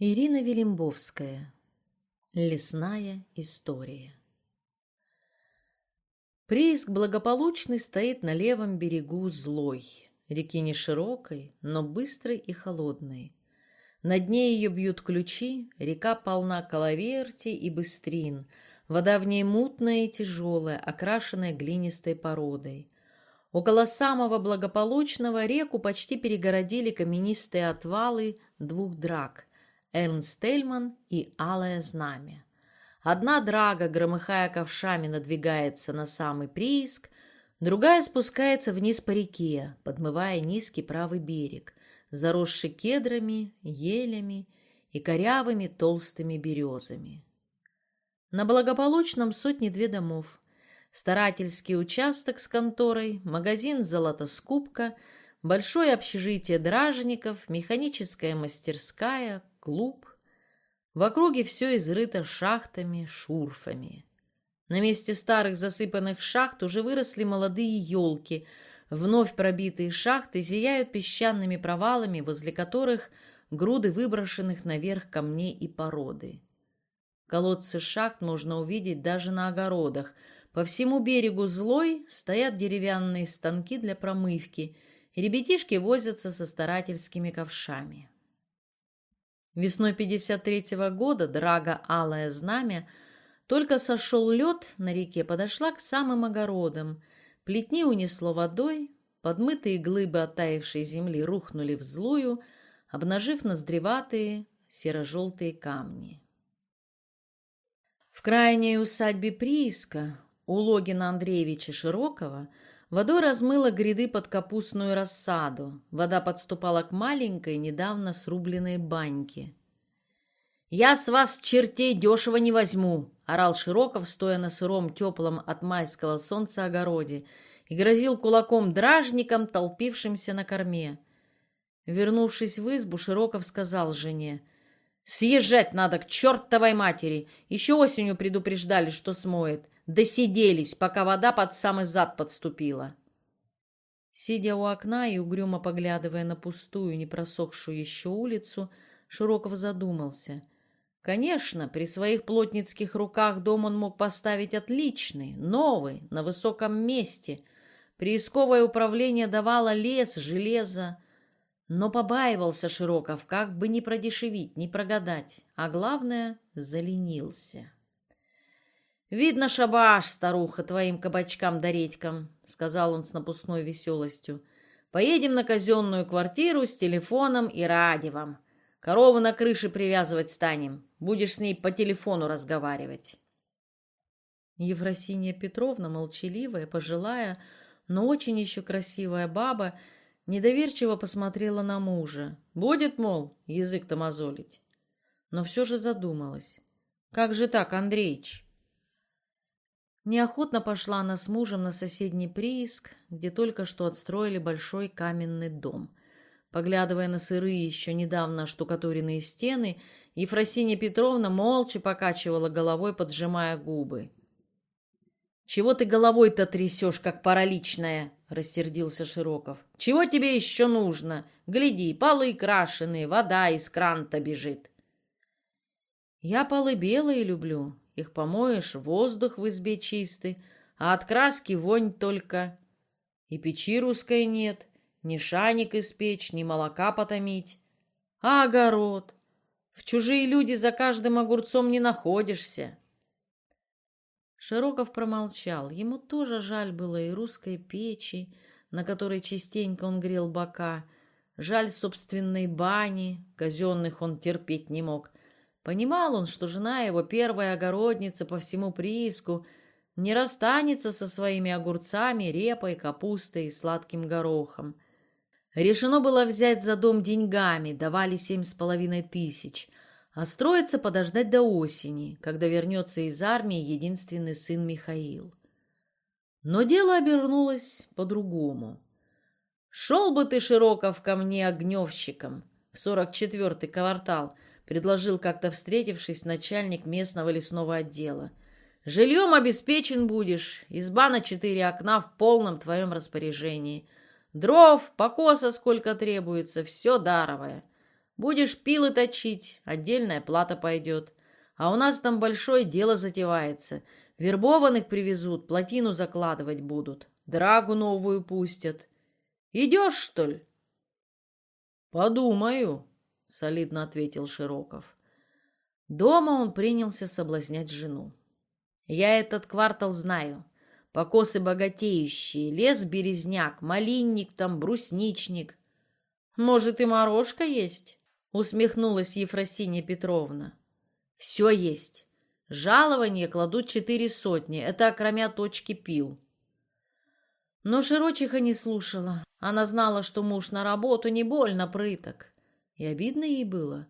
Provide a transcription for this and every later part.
Ирина Велимбовская. Лесная история. Прииск благополучный стоит на левом берегу злой, реки не широкой, но быстрой и холодной. На дне ее бьют ключи, река полна коловерти и быстрин, вода в ней мутная и тяжелая, окрашенная глинистой породой. Около самого благополучного реку почти перегородили каменистые отвалы двух драк – Эрнст Тельман и Алое Знамя. Одна драга, громыхая ковшами, надвигается на самый прииск, другая спускается вниз по реке, подмывая низкий правый берег, заросший кедрами, елями и корявыми толстыми березами. На благополучном сотни-две домов – старательский участок с конторой, магазин «Золотоскупка», большое общежитие дражников, механическая мастерская, клуб. В округе все изрыто шахтами, шурфами. На месте старых засыпанных шахт уже выросли молодые елки. Вновь пробитые шахты зияют песчаными провалами, возле которых груды выброшенных наверх камней и породы. Колодцы шахт можно увидеть даже на огородах – по всему берегу Злой стоят деревянные станки для промывки, и ребятишки возятся со старательскими ковшами. Весной 53-го года драга Алое Знамя только сошел лед на реке, подошла к самым огородам. Плетни унесло водой, подмытые глыбы оттаившей земли рухнули в злую, обнажив ноздреватые серо-желтые камни. В крайней усадьбе прииска у Логина Андреевича Широкого водой размыло гряды под капустную рассаду. Вода подступала к маленькой, недавно срубленной баньке. «Я с вас, чертей, дешево не возьму!» — орал Широков, стоя на сыром, теплом от майского солнца огороде, и грозил кулаком дражникам, толпившимся на корме. Вернувшись в избу, Широков сказал жене, «Съезжать надо к чертовой матери! Еще осенью предупреждали, что смоет. Досиделись, пока вода под самый зад подступила. Сидя у окна и угрюмо поглядывая на пустую, не просохшую еще улицу, Широков задумался. Конечно, при своих плотницких руках дом он мог поставить отличный, новый, на высоком месте. Приисковое управление давало лес, железо, но побаивался Широков, как бы не продешевить, не прогадать, а главное — заленился. «Видно, шабаш, старуха, твоим кабачкам да редькам», — сказал он с напускной веселостью. «Поедем на казенную квартиру с телефоном и радивом. Корову на крыше привязывать станем. Будешь с ней по телефону разговаривать». Ефросинья Петровна, молчаливая, пожилая, но очень еще красивая баба, недоверчиво посмотрела на мужа. Будет, мол, язык-то мозолить. Но все же задумалась. «Как же так, Андреич?» Неохотно пошла она с мужем на соседний прииск, где только что отстроили большой каменный дом. Поглядывая на сырые, еще недавно штукатуренные стены, Ефросинья Петровна молча покачивала головой, поджимая губы. «Чего ты головой-то трясешь, как параличная?» — рассердился Широков. «Чего тебе еще нужно? Гляди, полы крашеные, вода из крана бежит». «Я полы белые люблю, их помоешь, воздух в избе чистый, а от краски вонь только. И печи русской нет, ни шаник испечь, ни молока потомить. А огород? В чужие люди за каждым огурцом не находишься. Широков промолчал. Ему тоже жаль было и русской печи, на которой частенько он грел бока, жаль собственной бани, казенных он терпеть не мог, Понимал он, что жена его, первая огородница по всему прииску, не расстанется со своими огурцами, репой, капустой и сладким горохом. Решено было взять за дом деньгами, давали семь с половиной тысяч, а строиться подождать до осени, когда вернется из армии единственный сын Михаил. Но дело обернулось по-другому. «Шел бы ты, Широков, ко мне огневщиком в сорок четвертый квартал», предложил как-то встретившись начальник местного лесного отдела. «Жильем обеспечен будешь, изба на четыре окна в полном твоем распоряжении. Дров, покоса сколько требуется, все даровое. Будешь пилы точить, отдельная плата пойдет. А у нас там большое дело затевается. Вербованных привезут, плотину закладывать будут. Драгу новую пустят. Идешь, что ли? Подумаю, солидно ответил Широков. Дома он принялся соблазнять жену. Я этот квартал знаю. Покосы богатеющие, лес-березняк, малинник там, брусничник. Может, и морожка есть? Усмехнулась Ефросинья Петровна. Все есть. Жалование кладут четыре сотни. Это окромя точки пил. Но Широчиха не слушала. Она знала, что муж на работу не больно прыток. И обидно ей было.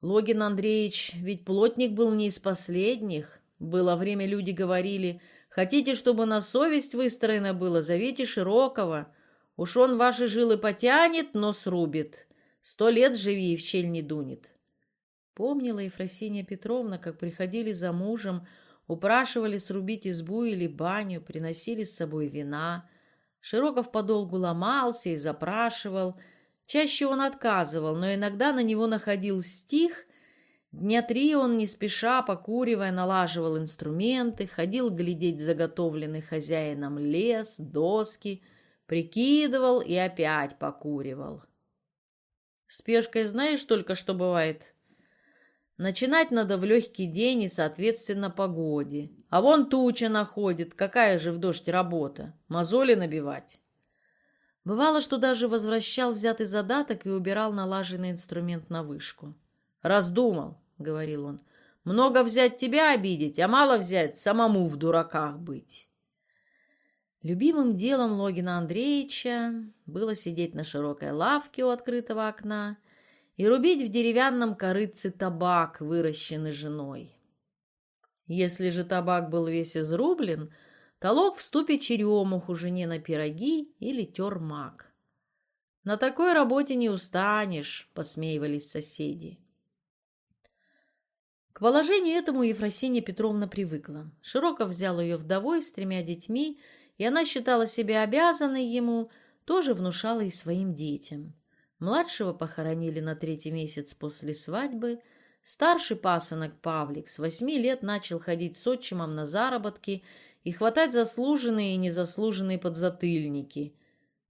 Логин Андреевич ведь плотник был не из последних. Было время, люди говорили, хотите, чтобы на совесть выстроено было, зовите Широкого. Уж он ваши жилы потянет, но срубит. Сто лет живи и в щель не дунет. Помнила Ефросинья Петровна, как приходили за мужем, упрашивали срубить избу или баню, приносили с собой вина. Широков подолгу ломался и запрашивал. Чаще он отказывал, но иногда на него находил стих. Дня три он не спеша, покуривая, налаживал инструменты, ходил глядеть заготовленный хозяином лес, доски, прикидывал и опять покуривал. Спешкой знаешь только, что бывает? Начинать надо в легкий день и, соответственно, погоде. А вон туча находит, какая же в дождь работа? Мозоли набивать. Бывало, что даже возвращал взятый задаток и убирал налаженный инструмент на вышку. «Раздумал», — говорил он, — «много взять тебя обидеть, а мало взять самому в дураках быть». Любимым делом Логина Андреевича было сидеть на широкой лавке у открытого окна и рубить в деревянном корыце табак, выращенный женой. Если же табак был весь изрублен, толок в ступе черемуху жене на пироги или тер мак. «На такой работе не устанешь», — посмеивались соседи. К положению этому Ефросинья Петровна привыкла. Широко взял ее вдовой с тремя детьми, и она считала себя обязанной ему, тоже внушала и своим детям. Младшего похоронили на третий месяц после свадьбы. Старший пасынок Павлик с восьми лет начал ходить с отчимом на заработки и хватать заслуженные и незаслуженные подзатыльники.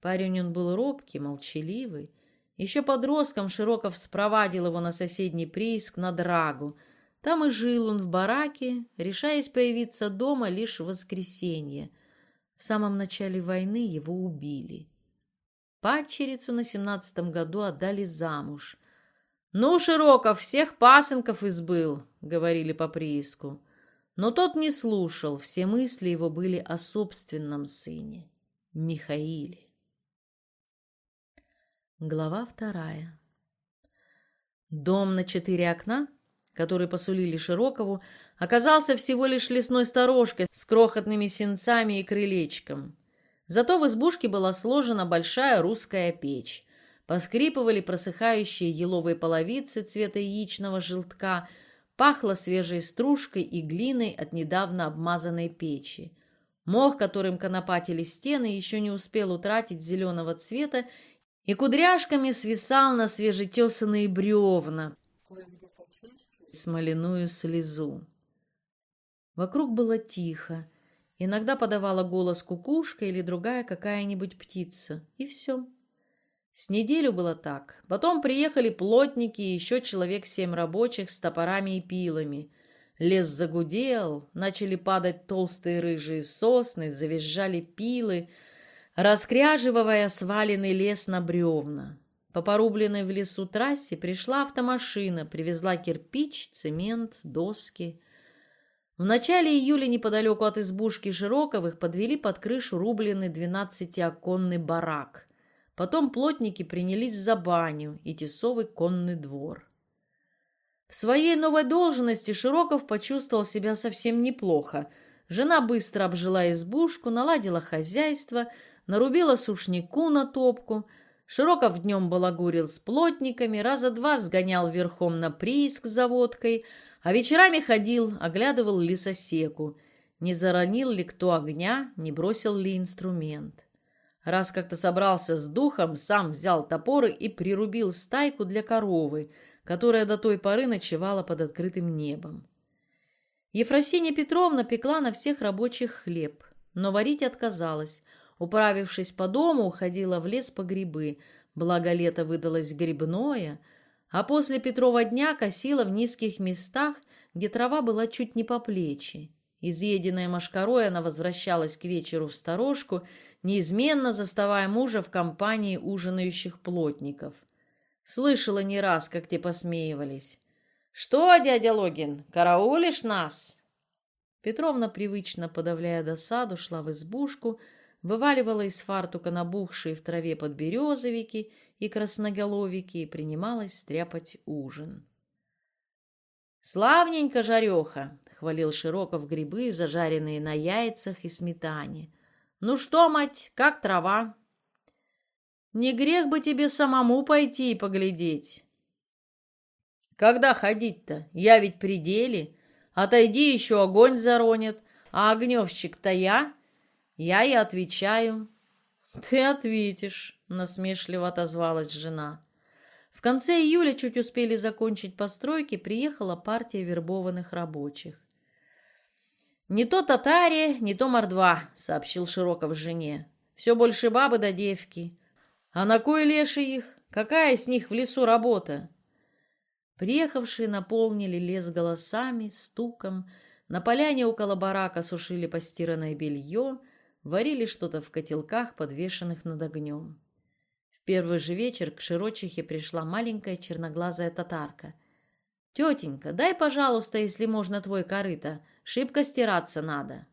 Парень он был робкий, молчаливый. Еще подростком Широков спровадил его на соседний прииск на Драгу. Там и жил он в бараке, решаясь появиться дома лишь в воскресенье. В самом начале войны его убили. Падчерицу на семнадцатом году отдали замуж. «Ну, Широков, всех пасынков избыл», — говорили по прииску. Но тот не слушал, все мысли его были о собственном сыне, Михаиле. Глава вторая. Дом на четыре окна, который посулили Широкову, оказался всего лишь лесной сторожкой с крохотными сенцами и крылечком. Зато в избушке была сложена большая русская печь. Поскрипывали просыхающие еловые половицы цвета яичного желтка, пахло свежей стружкой и глиной от недавно обмазанной печи. Мох, которым конопатили стены, еще не успел утратить зеленого цвета и кудряшками свисал на свежетесанные бревна, смоляную слезу. Вокруг было тихо, Иногда подавала голос кукушка или другая какая-нибудь птица. И все. С неделю было так. Потом приехали плотники и еще человек семь рабочих с топорами и пилами. Лес загудел, начали падать толстые рыжие сосны, завизжали пилы, раскряживая сваленный лес на бревна. По порубленной в лесу трассе пришла автомашина, привезла кирпич, цемент, доски. В начале июля неподалеку от избушки Широковых подвели под крышу рубленый двенадцатиоконный барак. Потом плотники принялись за баню и тесовый конный двор. В своей новой должности Широков почувствовал себя совсем неплохо. Жена быстро обжила избушку, наладила хозяйство, нарубила сушнику на топку. Широков днем балагурил с плотниками, раза два сгонял верхом на прииск за водкой – а вечерами ходил, оглядывал лесосеку, не заронил ли кто огня, не бросил ли инструмент. Раз как-то собрался с духом, сам взял топоры и прирубил стайку для коровы, которая до той поры ночевала под открытым небом. Ефросинья Петровна пекла на всех рабочих хлеб, но варить отказалась. Управившись по дому, уходила в лес по грибы, благо лето выдалось грибное, а после Петрова дня косила в низких местах, где трава была чуть не по плечи. Изъеденная мошкарой, она возвращалась к вечеру в сторожку неизменно заставая мужа в компании ужинающих плотников. Слышала не раз, как те посмеивались. «Что, дядя Логин, караулишь нас?» Петровна, привычно подавляя досаду, шла в избушку, вываливала из фартука набухшие в траве подберезовики и красноголовики и принималась стряпать ужин. «Славненько, жареха!» — хвалил Широков грибы, зажаренные на яйцах и сметане — «Ну что, мать, как трава?» «Не грех бы тебе самому пойти и поглядеть». «Когда ходить-то? Я ведь при деле. Отойди, еще огонь заронит, а огневщик-то я». Я и отвечаю. «Ты ответишь», — насмешливо отозвалась жена. В конце июля чуть успели закончить постройки, приехала партия вербованных рабочих. «Не то татаре, не то мордва», — сообщил Широков жене. «Все больше бабы да девки. А на кой леши их? Какая с них в лесу работа?» Приехавшие наполнили лес голосами, стуком. На поляне около барака сушили постиранное белье, варили что-то в котелках, подвешенных над огнем. В первый же вечер к Широчихе пришла маленькая черноглазая татарка. «Тетенька, дай, пожалуйста, если можно, твой корыто. Шибко стираться надо.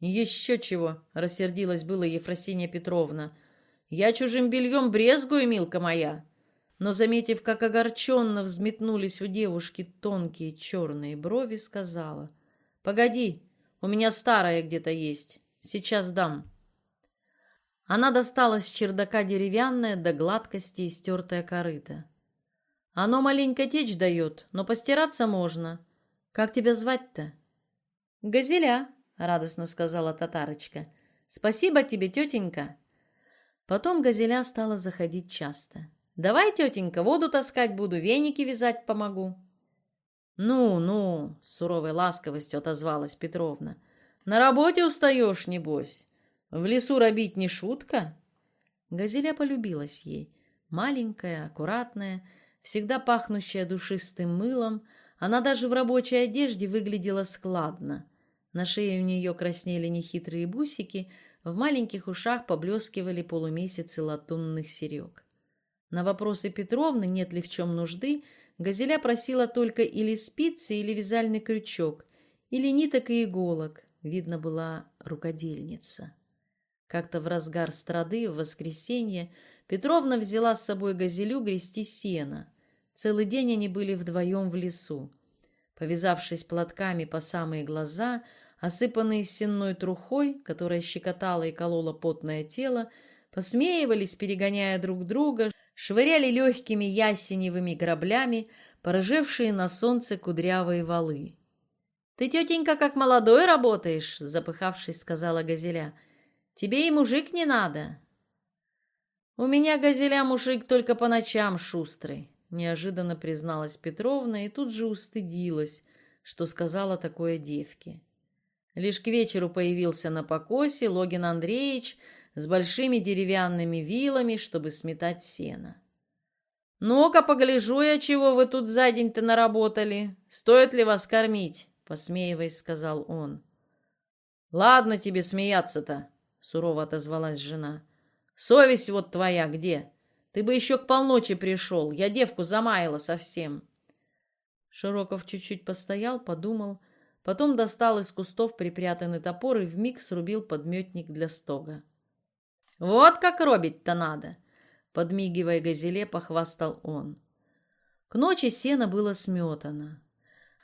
Еще чего, рассердилась было Ефросинья Петровна. Я чужим бельем брезгую, милка моя. Но, заметив, как огорченно взметнулись у девушки тонкие черные брови, сказала. «Погоди, у меня старое где-то есть. Сейчас дам». Она достала с чердака деревянное до гладкости и стертое корыто. «Оно маленько течь дает, но постираться можно. «Как тебя звать-то?» «Газеля», — радостно сказала татарочка. «Спасибо тебе, тетенька». Потом Газеля стала заходить часто. «Давай, тетенька, воду таскать буду, веники вязать помогу». «Ну, ну», — с суровой ласковостью отозвалась Петровна. «На работе устаешь, небось? В лесу робить не шутка?» Газеля полюбилась ей. Маленькая, аккуратная, всегда пахнущая душистым мылом — она даже в рабочей одежде выглядела складно. На шее у нее краснели нехитрые бусики, в маленьких ушах поблескивали полумесяцы латунных серег. На вопросы Петровны, нет ли в чем нужды, Газеля просила только или спицы, или вязальный крючок, или ниток и иголок. Видно, была рукодельница. Как-то в разгар страды, в воскресенье, Петровна взяла с собой Газелю грести сено — Целый день они были вдвоем в лесу. Повязавшись платками по самые глаза, осыпанные сенной трухой, которая щекотала и колола потное тело, посмеивались, перегоняя друг друга, швыряли легкими ясеневыми граблями, порыжевшие на солнце кудрявые валы. «Ты, тетенька, как молодой работаешь», — запыхавшись, сказала Газеля. «Тебе и мужик не надо». «У меня, Газеля, мужик только по ночам шустрый неожиданно призналась Петровна и тут же устыдилась, что сказала такое девке. Лишь к вечеру появился на покосе Логин Андреевич с большими деревянными вилами, чтобы сметать сено. «Ну-ка, погляжу я, чего вы тут за день-то наработали. Стоит ли вас кормить?» — посмеиваясь, сказал он. «Ладно тебе смеяться-то», — сурово отозвалась жена. «Совесть вот твоя где? Ты бы еще к полночи пришел. Я девку замаяла совсем. Широков чуть-чуть постоял, подумал, потом достал из кустов припрятанный топор и вмиг срубил подметник для стога. «Вот как робить-то надо!» Подмигивая газеле, похвастал он. К ночи сено было сметано.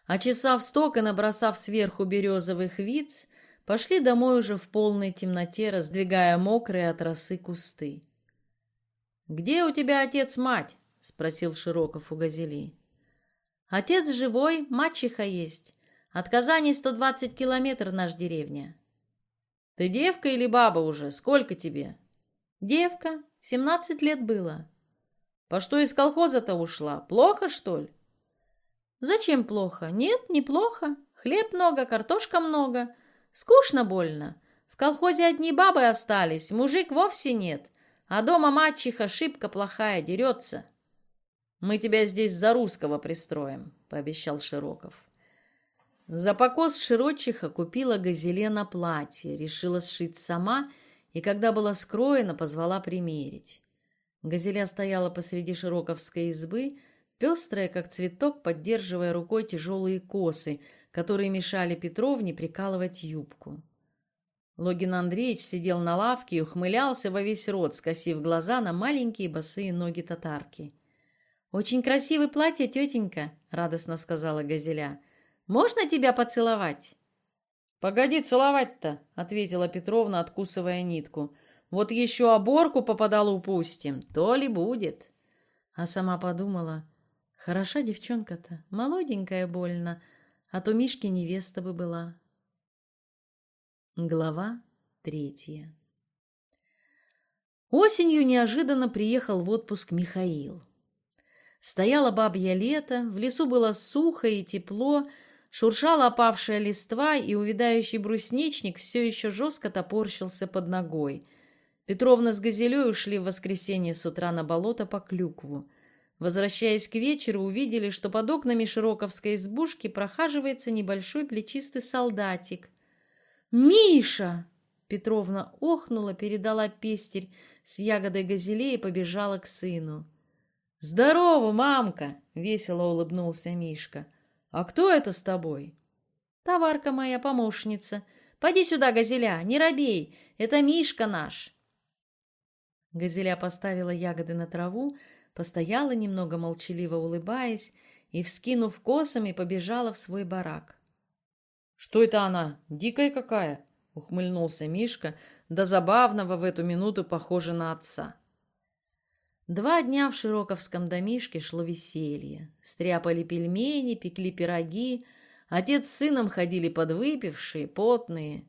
Очесав сток и набросав сверху березовых виц, пошли домой уже в полной темноте, раздвигая мокрые от росы кусты. «Где у тебя отец-мать?» — спросил Широков у Газели. «Отец живой, мачеха есть. От Казани 120 километров наш деревня». «Ты девка или баба уже? Сколько тебе?» «Девка. Семнадцать лет было». «По что из колхоза-то ушла? Плохо, что ли?» «Зачем плохо? Нет, неплохо. Хлеб много, картошка много. Скучно больно. В колхозе одни бабы остались, мужик вовсе нет. А дома мачеха шибко плохая, дерется». «Мы тебя здесь за русского пристроим», — пообещал Широков. За покос Широчиха купила газеле на платье, решила сшить сама и, когда была скроена, позвала примерить. Газеля стояла посреди широковской избы, пестрая, как цветок, поддерживая рукой тяжелые косы, которые мешали Петровне прикалывать юбку. Логин Андреевич сидел на лавке и ухмылялся во весь рот, скосив глаза на маленькие босые ноги татарки. «Очень красивое платье, тетенька», — радостно сказала Газеля. Можно тебя поцеловать?» «Погоди целовать-то», — ответила Петровна, откусывая нитку. «Вот еще оборку по подолу пустим, то ли будет». А сама подумала, хороша девчонка-то, молоденькая больно, а то Мишке невеста бы была. Глава третья Осенью неожиданно приехал в отпуск Михаил. Стояло бабье лето, в лесу было сухо и тепло, Шуршала опавшая листва, и увядающий брусничник все еще жестко топорщился под ногой. Петровна с Газелей ушли в воскресенье с утра на болото по клюкву. Возвращаясь к вечеру, увидели, что под окнами Широковской избушки прохаживается небольшой плечистый солдатик. «Миша!» Петровна охнула, передала пестерь с ягодой газеле и побежала к сыну. «Здорово, мамка!» — весело улыбнулся Мишка. «А кто это с тобой?» «Товарка моя, помощница. Поди сюда, Газеля, не робей, это Мишка наш». Газеля поставила ягоды на траву, постояла немного молчаливо улыбаясь и, вскинув косами, побежала в свой барак. «Что это она? Дикая какая?» — ухмыльнулся Мишка, да забавного в эту минуту похоже на отца. Два дня в Широковском домишке шло веселье. Стряпали пельмени, пекли пироги. Отец с сыном ходили подвыпившие, потные.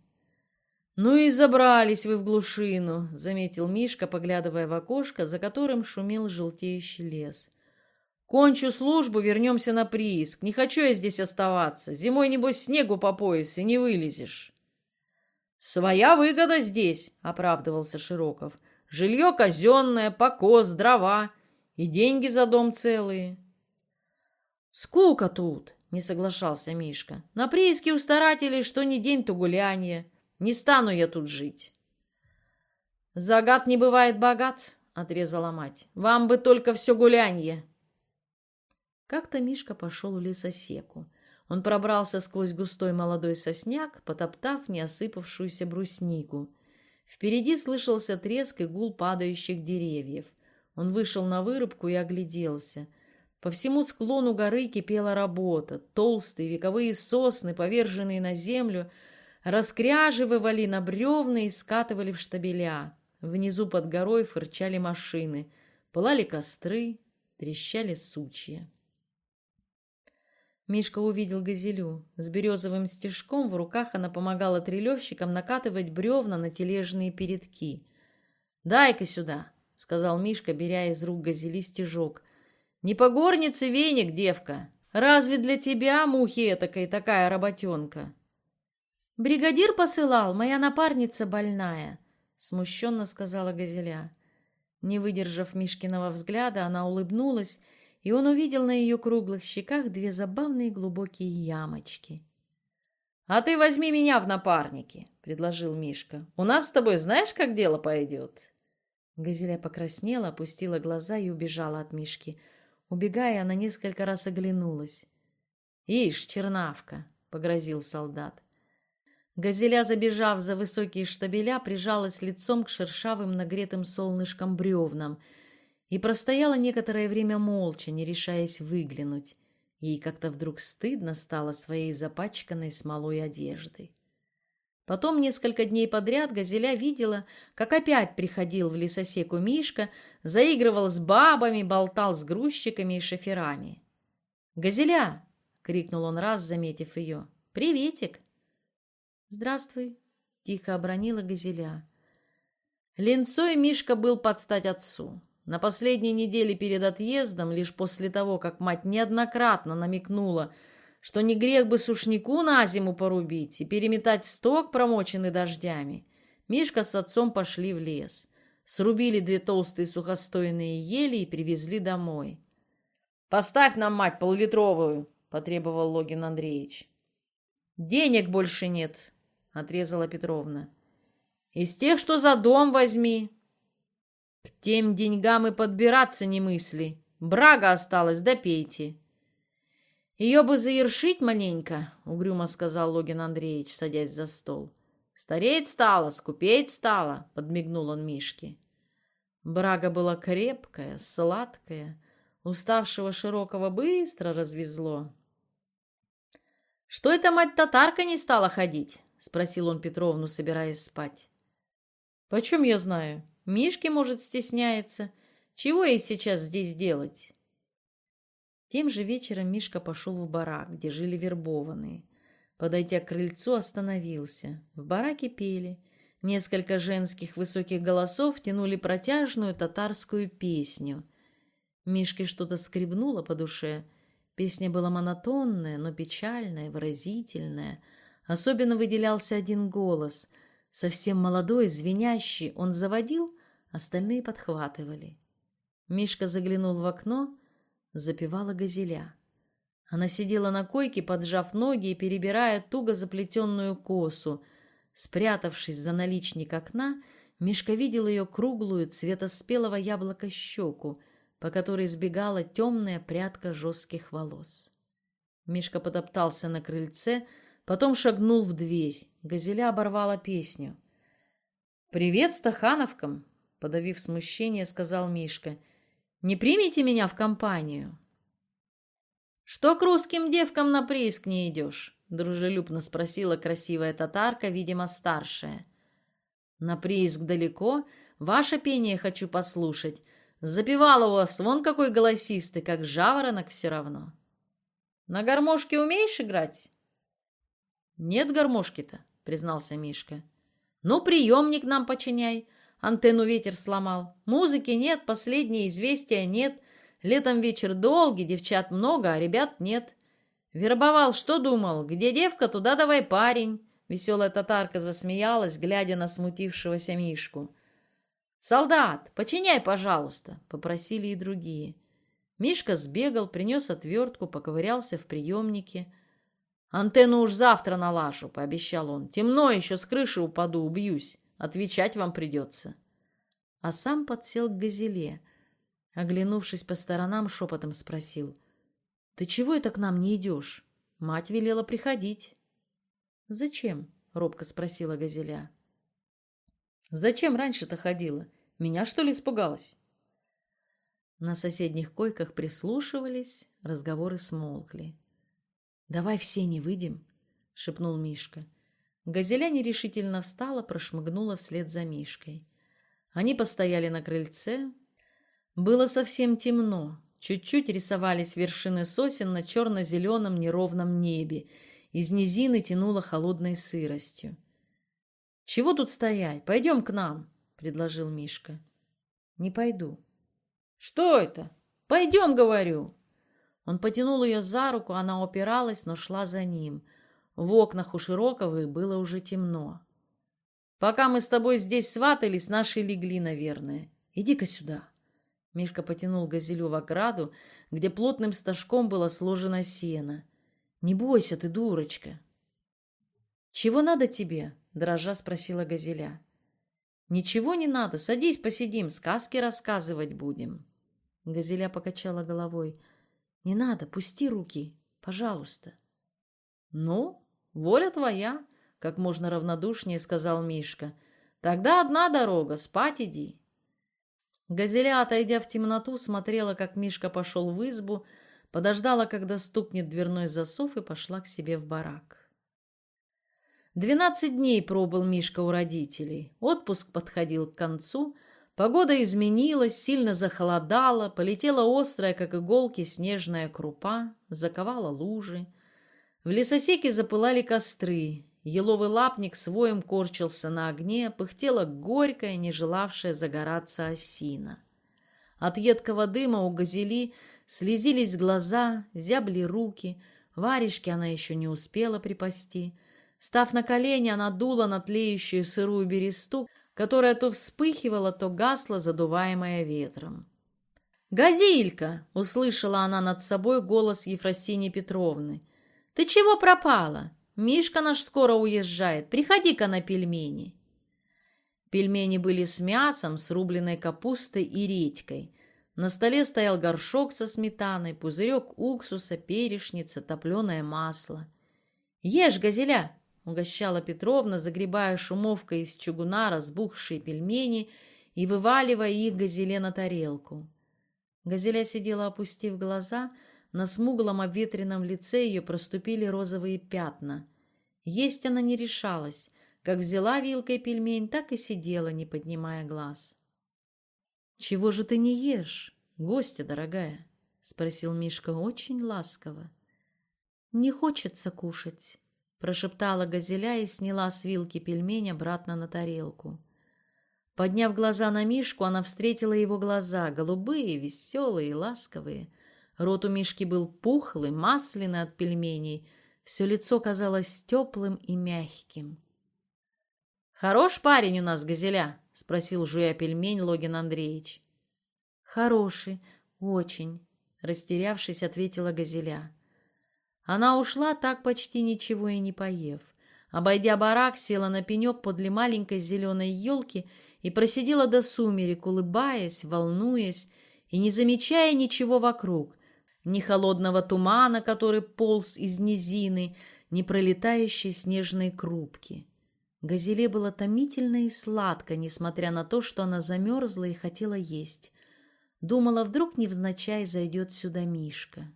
«Ну и забрались вы в глушину», — заметил Мишка, поглядывая в окошко, за которым шумел желтеющий лес. «Кончу службу, вернемся на прииск. Не хочу я здесь оставаться. Зимой, небось, снегу по пояс и не вылезешь». «Своя выгода здесь», — оправдывался Широков. Жилье казенное, покос, дрова и деньги за дом целые. Скука тут, не соглашался Мишка. На прииске у старателей что ни день, то гулянье. Не стану я тут жить. Загад не бывает богат, отрезала мать. Вам бы только все гулянье. Как-то Мишка пошел в лесосеку. Он пробрался сквозь густой молодой сосняк, потоптав неосыпавшуюся бруснику, Впереди слышался треск и гул падающих деревьев. Он вышел на вырубку и огляделся. По всему склону горы кипела работа. Толстые вековые сосны, поверженные на землю, раскряживали на бревна и скатывали в штабеля. Внизу под горой фырчали машины, пылали костры, трещали сучья. Мишка увидел газелю. С березовым стежком в руках она помогала трелевщикам накатывать бревна на тележные передки. «Дай-ка сюда», — сказал Мишка, беря из рук газели стежок. «Не по горнице веник, девка. Разве для тебя, мухи этакой, такая работенка?» «Бригадир посылал, моя напарница больная», — смущенно сказала газеля. Не выдержав Мишкиного взгляда, она улыбнулась и он увидел на ее круглых щеках две забавные глубокие ямочки. «А ты возьми меня в напарники», — предложил Мишка. «У нас с тобой знаешь, как дело пойдет?» Газеля покраснела, опустила глаза и убежала от Мишки. Убегая, она несколько раз оглянулась. «Ишь, чернавка!» — погрозил солдат. Газеля, забежав за высокие штабеля, прижалась лицом к шершавым нагретым солнышком бревнам — и простояла некоторое время молча, не решаясь выглянуть. Ей как-то вдруг стыдно стало своей запачканной смолой одеждой. Потом несколько дней подряд Газеля видела, как опять приходил в лесосеку Мишка, заигрывал с бабами, болтал с грузчиками и шоферами. «Газеля!» — крикнул он раз, заметив ее. «Приветик!» «Здравствуй!» — тихо обронила Газеля. Линцой Мишка был под стать отцу. На последней неделе перед отъездом, лишь после того, как мать неоднократно намекнула, что не грех бы сушнику на зиму порубить и переметать сток, промоченный дождями, Мишка с отцом пошли в лес. Срубили две толстые сухостойные ели и привезли домой. «Поставь нам, мать, поллитровую!» — потребовал Логин Андреевич. «Денег больше нет», — отрезала Петровна. «Из тех, что за дом возьми». «К тем деньгам и подбираться не мысли. Брага осталась, да пейте». «Ее бы заершить маленько», — угрюмо сказал Логин Андреевич, садясь за стол. «Стареть стала, скупеть стала», — подмигнул он Мишке. Брага была крепкая, сладкая, уставшего широкого быстро развезло. «Что это мать-татарка не стала ходить?» — спросил он Петровну, собираясь спать. «Почем я знаю? Мишки, может, стесняется. Чего ей сейчас здесь делать?» Тем же вечером Мишка пошел в барак, где жили вербованные. Подойдя к крыльцу, остановился. В бараке пели. Несколько женских высоких голосов тянули протяжную татарскую песню. Мишке что-то скребнуло по душе. Песня была монотонная, но печальная, выразительная. Особенно выделялся один голос. Совсем молодой, звенящий. Он заводил, остальные подхватывали. Мишка заглянул в окно, запевала газеля. Она сидела на койке, поджав ноги и перебирая туго заплетенную косу. Спрятавшись за наличник окна, Мишка видел ее круглую, цвета спелого яблока щеку, по которой сбегала темная прядка жестких волос. Мишка потоптался на крыльце, потом шагнул в дверь. Газеля оборвала песню. «Привет стахановкам!» — подавив смущение, сказал Мишка. «Не примите меня в компанию?» «Что к русским девкам на прииск не идешь?» — дружелюбно спросила красивая татарка, видимо, старшая. «На прииск далеко. Ваше пение хочу послушать. Запевала у вас вон какой голосистый, как жаворонок все равно». «На гармошке умеешь играть?» «Нет гармошки-то», — признался Мишка. «Ну, приемник нам починяй. Антенну ветер сломал. Музыки нет, последние известия нет. Летом вечер долгий, девчат много, а ребят нет. Вербовал, что думал? Где девка, туда давай парень. Веселая татарка засмеялась, глядя на смутившегося Мишку. «Солдат, починяй, пожалуйста», — попросили и другие. Мишка сбегал, принес отвертку, поковырялся в приемнике. «Антенну уж завтра налажу», — пообещал он. «Темно еще, с крыши упаду, убьюсь. Отвечать вам придется». А сам подсел к газеле — Оглянувшись по сторонам, шепотом спросил. «Ты чего это к нам не идешь? Мать велела приходить». «Зачем?» — робко спросила Газеля. «Зачем раньше-то ходила? Меня, что ли, испугалась?» На соседних койках прислушивались, разговоры смолкли. «Давай все не выйдем», — шепнул Мишка. Газеля нерешительно встала, прошмыгнула вслед за Мишкой. Они постояли на крыльце, было совсем темно. Чуть-чуть рисовались вершины сосен на черно-зеленом неровном небе. Из низины тянуло холодной сыростью. «Чего тут стоять? Пойдем к нам», — предложил Мишка. «Не пойду». «Что это? Пойдем, говорю». Он потянул ее за руку, она упиралась, но шла за ним. В окнах у Широковых было уже темно. «Пока мы с тобой здесь сватались, наши легли, наверное. Иди-ка сюда». Мишка потянул газелю в ограду, где плотным стажком было сложено сено. «Не бойся ты, дурочка!» «Чего надо тебе?» — дрожа спросила газеля. «Ничего не надо. Садись, посидим, сказки рассказывать будем». Газеля покачала головой. «Не надо, пусти руки, пожалуйста». «Ну, воля твоя», — как можно равнодушнее сказал Мишка. «Тогда одна дорога, спать иди». Газеля, отойдя в темноту, смотрела, как Мишка пошел в избу, подождала, когда стукнет дверной засов и пошла к себе в барак. Двенадцать дней пробыл Мишка у родителей. Отпуск подходил к концу, погода изменилась, сильно захолодала, полетела острая, как иголки, снежная крупа, заковала лужи. В лесосеке запылали костры, Еловый лапник своим корчился на огне, пыхтела горькая, не желавшая загораться осина. От едкого дыма у газели слезились глаза, зябли руки, варежки она еще не успела припасти. Став на колени, она дула на тлеющую сырую бересту, которая то вспыхивала, то гасла, задуваемая ветром. «Газилька!» — услышала она над собой голос Ефросинии Петровны. «Ты чего пропала? Мишка наш скоро уезжает. Приходи-ка на пельмени». Пельмени были с мясом, с рубленой капустой и редькой. На столе стоял горшок со сметаной, пузырек уксуса, перешница, топленое масло. «Ешь, газеля!» — угощала Петровна, загребая шумовкой из чугуна разбухшие пельмени и вываливая их газеле на тарелку. Газеля сидела, опустив глаза — на смуглом обветренном лице ее проступили розовые пятна. Есть она не решалась. Как взяла вилкой пельмень, так и сидела, не поднимая глаз. «Чего же ты не ешь, гостья дорогая?» — спросил Мишка очень ласково. «Не хочется кушать», — прошептала Газеля и сняла с вилки пельмень обратно на тарелку. Подняв глаза на Мишку, она встретила его глаза, голубые, веселые, ласковые — Рот у Мишки был пухлый, масляный от пельменей. Все лицо казалось теплым и мягким. «Хорош парень у нас, Газеля?» — спросил, жуя пельмень, Логин Андреевич. «Хороший, очень», — растерявшись, ответила Газеля. Она ушла, так почти ничего и не поев. Обойдя барак, села на пенек подле маленькой зеленой елки и просидела до сумерек, улыбаясь, волнуясь и не замечая ничего вокруг, ни холодного тумана, который полз из низины, ни пролетающей снежной крупки. Газеле было томительно и сладко, несмотря на то, что она замерзла и хотела есть. Думала, вдруг невзначай зайдет сюда Мишка.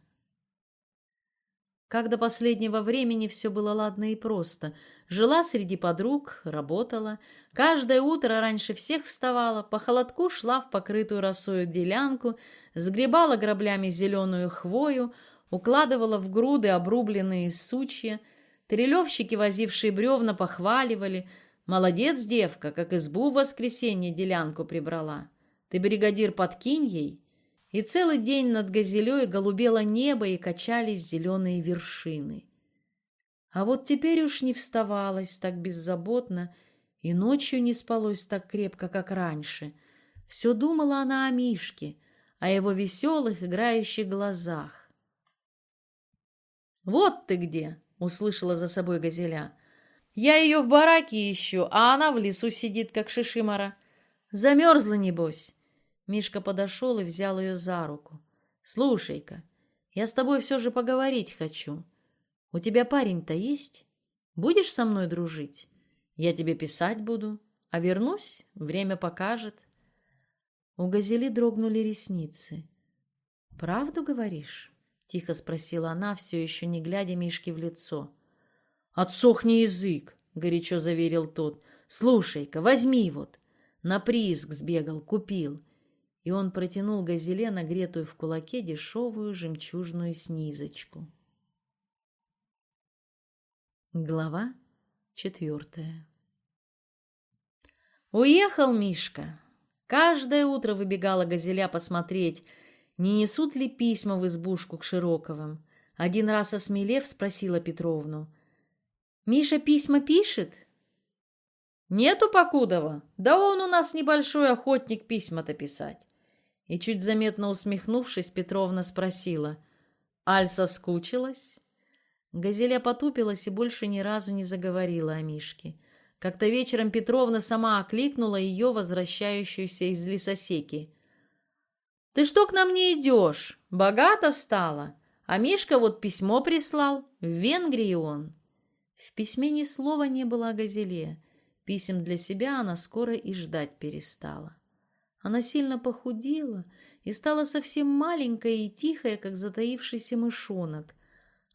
Как до последнего времени все было ладно и просто. Жила среди подруг, работала. Каждое утро раньше всех вставала, по холодку шла в покрытую росою делянку, сгребала граблями зеленую хвою, укладывала в груды обрубленные сучья. Трелевщики, возившие бревна, похваливали. «Молодец, девка, как избу в воскресенье делянку прибрала. Ты, бригадир, подкинь ей» и целый день над газелей голубело небо и качались зеленые вершины. А вот теперь уж не вставалось так беззаботно, и ночью не спалось так крепко, как раньше. Все думала она о Мишке, о его веселых, играющих глазах. «Вот ты где!» — услышала за собой газеля. «Я ее в бараке ищу, а она в лесу сидит, как шишимара. Замерзла, небось!» Мишка подошел и взял ее за руку. «Слушай-ка, я с тобой все же поговорить хочу. У тебя парень-то есть? Будешь со мной дружить? Я тебе писать буду, а вернусь, время покажет». У Газели дрогнули ресницы. «Правду говоришь?» — тихо спросила она, все еще не глядя Мишке в лицо. «Отсохни язык!» — горячо заверил тот. «Слушай-ка, возьми вот!» На прииск сбегал, купил и он протянул Газеле нагретую в кулаке дешевую жемчужную снизочку. Глава четвертая Уехал Мишка. Каждое утро выбегала Газеля посмотреть, не несут ли письма в избушку к Широковым. Один раз осмелев, спросила Петровну. «Миша письма пишет?» «Нету Покудова? Да он у нас небольшой охотник письма-то писать. И чуть заметно усмехнувшись, Петровна спросила. «Аль соскучилась?» Газеля потупилась и больше ни разу не заговорила о Мишке. Как-то вечером Петровна сама окликнула ее, возвращающуюся из лесосеки. «Ты что к нам не идешь? Богато стало. А Мишка вот письмо прислал. В Венгрии он». В письме ни слова не было о Газеле. Писем для себя она скоро и ждать перестала. Она сильно похудела и стала совсем маленькая и тихая, как затаившийся мышонок.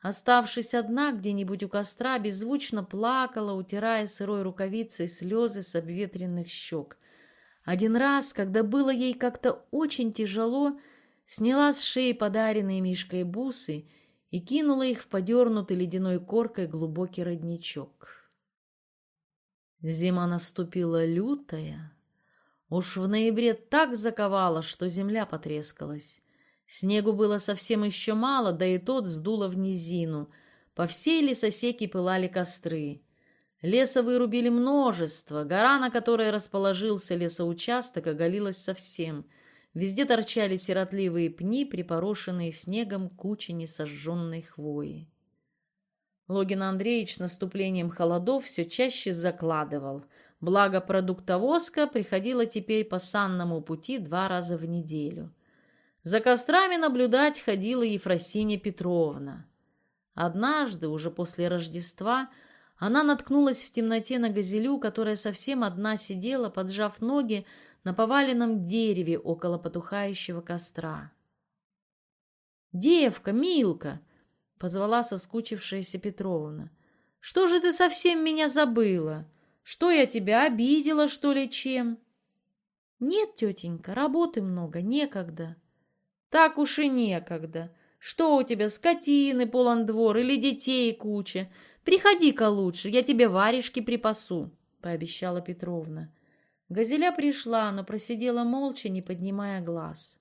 Оставшись одна где-нибудь у костра, беззвучно плакала, утирая сырой рукавицей слезы с обветренных щек. Один раз, когда было ей как-то очень тяжело, сняла с шеи подаренные Мишкой бусы и кинула их в подернутый ледяной коркой глубокий родничок. Зима наступила лютая. Уж в ноябре так заковала, что земля потрескалась. Снегу было совсем еще мало, да и тот сдуло в низину. По всей лесосеке пылали костры. Леса вырубили множество, гора, на которой расположился лесоучасток, оголилась совсем. Везде торчали сиротливые пни, припорошенные снегом кучи несожженной хвои. Логин Андреевич с наступлением холодов все чаще закладывал. Благо продуктовозка приходила теперь по санному пути два раза в неделю. За кострами наблюдать ходила Ефросинья Петровна. Однажды, уже после Рождества, она наткнулась в темноте на газелю, которая совсем одна сидела, поджав ноги на поваленном дереве около потухающего костра. «Девка, Милка!» — позвала соскучившаяся Петровна. «Что же ты совсем меня забыла? Что я тебя обидела, что ли, чем?» «Нет, тетенька, работы много, некогда». «Так уж и некогда. Что у тебя, скотины полон двор или детей куча? «Приходи-ка лучше, я тебе варежки припасу», — пообещала Петровна. Газеля пришла, но просидела молча, не поднимая глаз.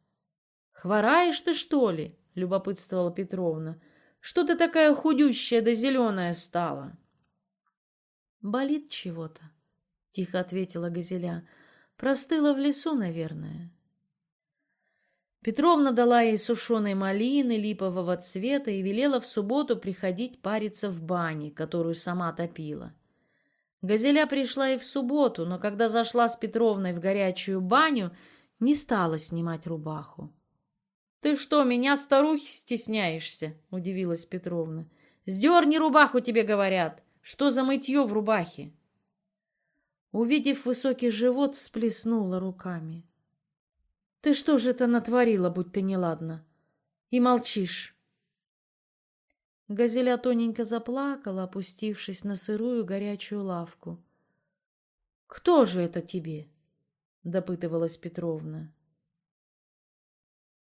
«Хвораешь ты, что ли?» — любопытствовала Петровна. «Что ты такая худющая да зеленая стала?» «Болит чего-то», — тихо ответила Газеля. «Простыла в лесу, наверное». Петровна дала ей сушеной малины липового цвета и велела в субботу приходить париться в бане, которую сама топила. Газеля пришла и в субботу, но когда зашла с Петровной в горячую баню, не стала снимать рубаху. «Ты что, меня, старухи, стесняешься?» — удивилась Петровна. «Сдерни рубаху, тебе говорят. Что за мытье в рубахе?» Увидев высокий живот, всплеснула руками. Ты что же это натворила, будь ты неладна? И молчишь. Газеля тоненько заплакала, опустившись на сырую горячую лавку. «Кто же это тебе?» — допытывалась Петровна.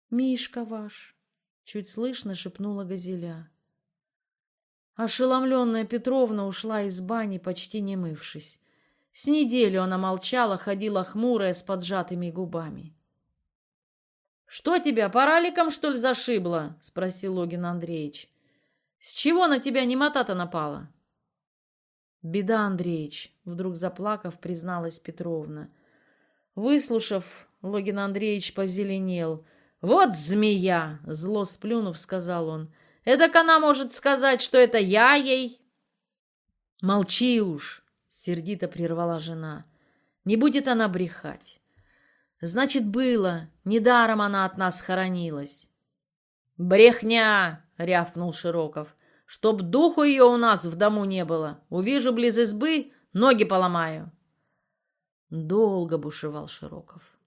«Мишка ваш», — чуть слышно шепнула Газеля. Ошеломленная Петровна ушла из бани, почти не мывшись. С неделю она молчала, ходила хмурая, с поджатыми губами. «Что тебя, параликом, что ли, зашибло?» — спросил Логин Андреевич. «С чего на тебя немота-то напала?» «Беда, Андреевич», — вдруг заплакав, призналась Петровна. Выслушав, Логин Андреевич позеленел. «Вот змея!» — зло сплюнув, сказал он. «Эдак она может сказать, что это я ей!» «Молчи уж!» — сердито прервала жена. «Не будет она брехать. Значит, было. Недаром она от нас хоронилась. «Брехня!» — рявкнул Широков. «Чтоб духу ее у нас в дому не было. Увижу близ избы, ноги поломаю». Долго бушевал Широков.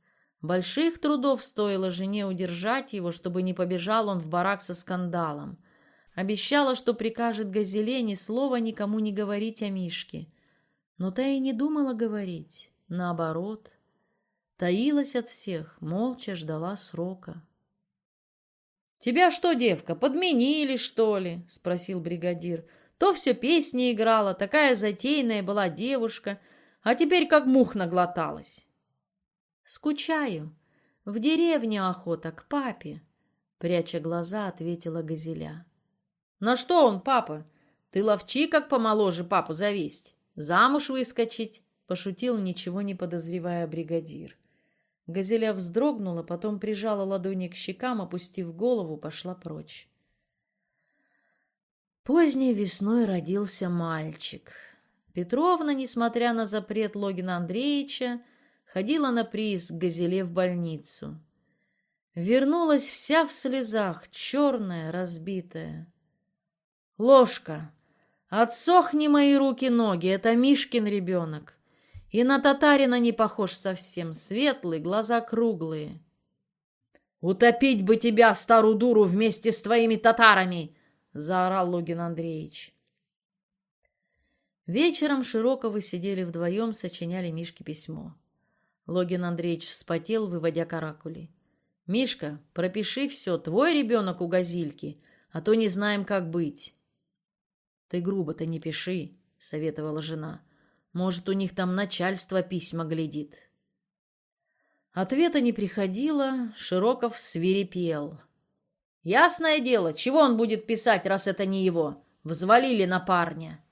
Больших трудов стоило жене удержать его, чтобы не побежал он в барак со скандалом. Обещала, что прикажет Газеле ни слова никому не говорить о Мишке. Но та и не думала говорить. Наоборот, Таилась от всех, молча ждала срока. «Тебя что, девка, подменили, что ли?» — спросил бригадир. «То все песни играла, такая затейная была девушка, а теперь как мух наглоталась». «Скучаю. В деревню охота, к папе», — пряча глаза, ответила Газеля. «На что он, папа? Ты ловчи, как помоложе папу завесть. Замуж выскочить», — пошутил, ничего не подозревая бригадир. Газеля вздрогнула, потом прижала ладони к щекам, опустив голову, пошла прочь. Поздней весной родился мальчик. Петровна, несмотря на запрет Логина Андреевича, ходила на приз к Газеле в больницу. Вернулась вся в слезах, черная, разбитая. «Ложка! Отсохни мои руки-ноги, это Мишкин ребенок!» И на татарина не похож совсем, светлый, глаза круглые. «Утопить бы тебя, старую дуру, вместе с твоими татарами!» — заорал Логин Андреевич. Вечером Широковы сидели вдвоем, сочиняли Мишке письмо. Логин Андреевич вспотел, выводя каракули. «Мишка, пропиши все, твой ребенок у газильки, а то не знаем, как быть». «Ты грубо-то не пиши», — советовала жена. Может, у них там начальство письма глядит. Ответа не приходило, Широков свирепел. «Ясное дело, чего он будет писать, раз это не его? Взвалили на парня!»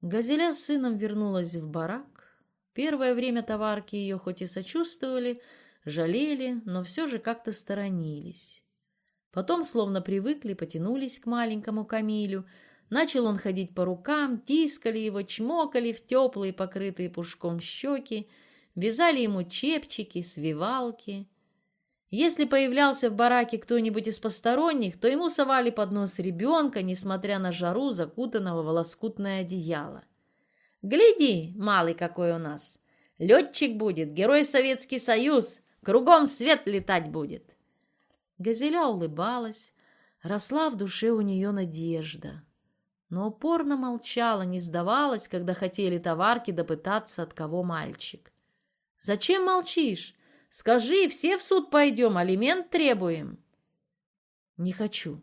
Газеля с сыном вернулась в барак. Первое время товарки ее хоть и сочувствовали, жалели, но все же как-то сторонились. Потом, словно привыкли, потянулись к маленькому Камилю. Начал он ходить по рукам, тискали его, чмокали в теплые, покрытые пушком щеки, вязали ему чепчики, свивалки. Если появлялся в бараке кто-нибудь из посторонних, то ему совали под нос ребенка, несмотря на жару, закутанного в лоскутное одеяло. «Гляди, малый какой у нас! Летчик будет, герой Советский Союз, кругом свет летать будет!» Газеля улыбалась, росла в душе у нее надежда, но упорно молчала, не сдавалась, когда хотели товарки допытаться, от кого мальчик. Зачем молчишь? Скажи, все в суд пойдем, алимент требуем. Не хочу.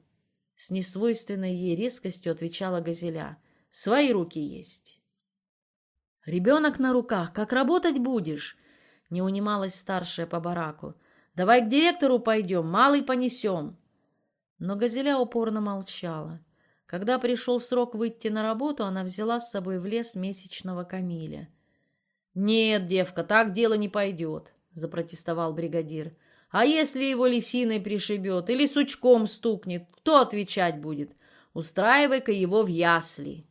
С несвойственной ей резкостью отвечала Газеля. Свои руки есть. Ребенок на руках, как работать будешь? Не унималась старшая по бараку. Давай к директору пойдем, малый понесем. Но Газеля упорно молчала. Когда пришел срок выйти на работу, она взяла с собой в лес месячного Камиля. «Нет, девка, так дело не пойдет», — запротестовал бригадир. «А если его лисиной пришибет или сучком стукнет, кто отвечать будет? Устраивай-ка его в ясли».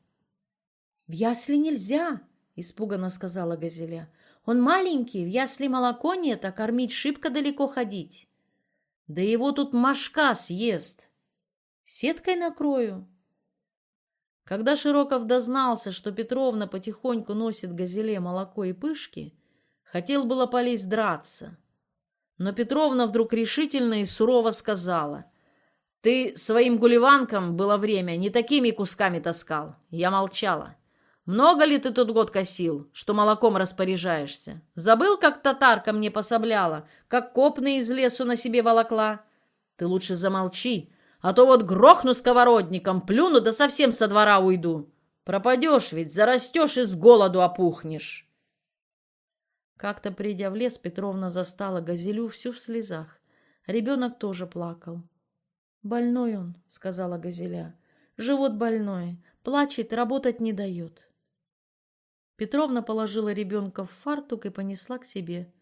«В ясли нельзя», — испуганно сказала Газеля. «Он маленький, в ясли молоко нет, а кормить шибко далеко ходить». «Да его тут мошка съест». «Сеткой накрою», когда Широков дознался, что Петровна потихоньку носит газеле молоко и пышки, хотел было полезть драться. Но Петровна вдруг решительно и сурово сказала, «Ты своим гулливанкам было время не такими кусками таскал». Я молчала. «Много ли ты тут год косил, что молоком распоряжаешься? Забыл, как татарка мне пособляла, как копны из лесу на себе волокла? Ты лучше замолчи, а то вот грохну сковородником, плюну, да совсем со двора уйду. Пропадешь ведь, зарастешь и с голоду опухнешь. Как-то придя в лес, Петровна застала Газелю всю в слезах. Ребенок тоже плакал. «Больной он», — сказала Газеля. «Живот больной, плачет, работать не дает». Петровна положила ребенка в фартук и понесла к себе.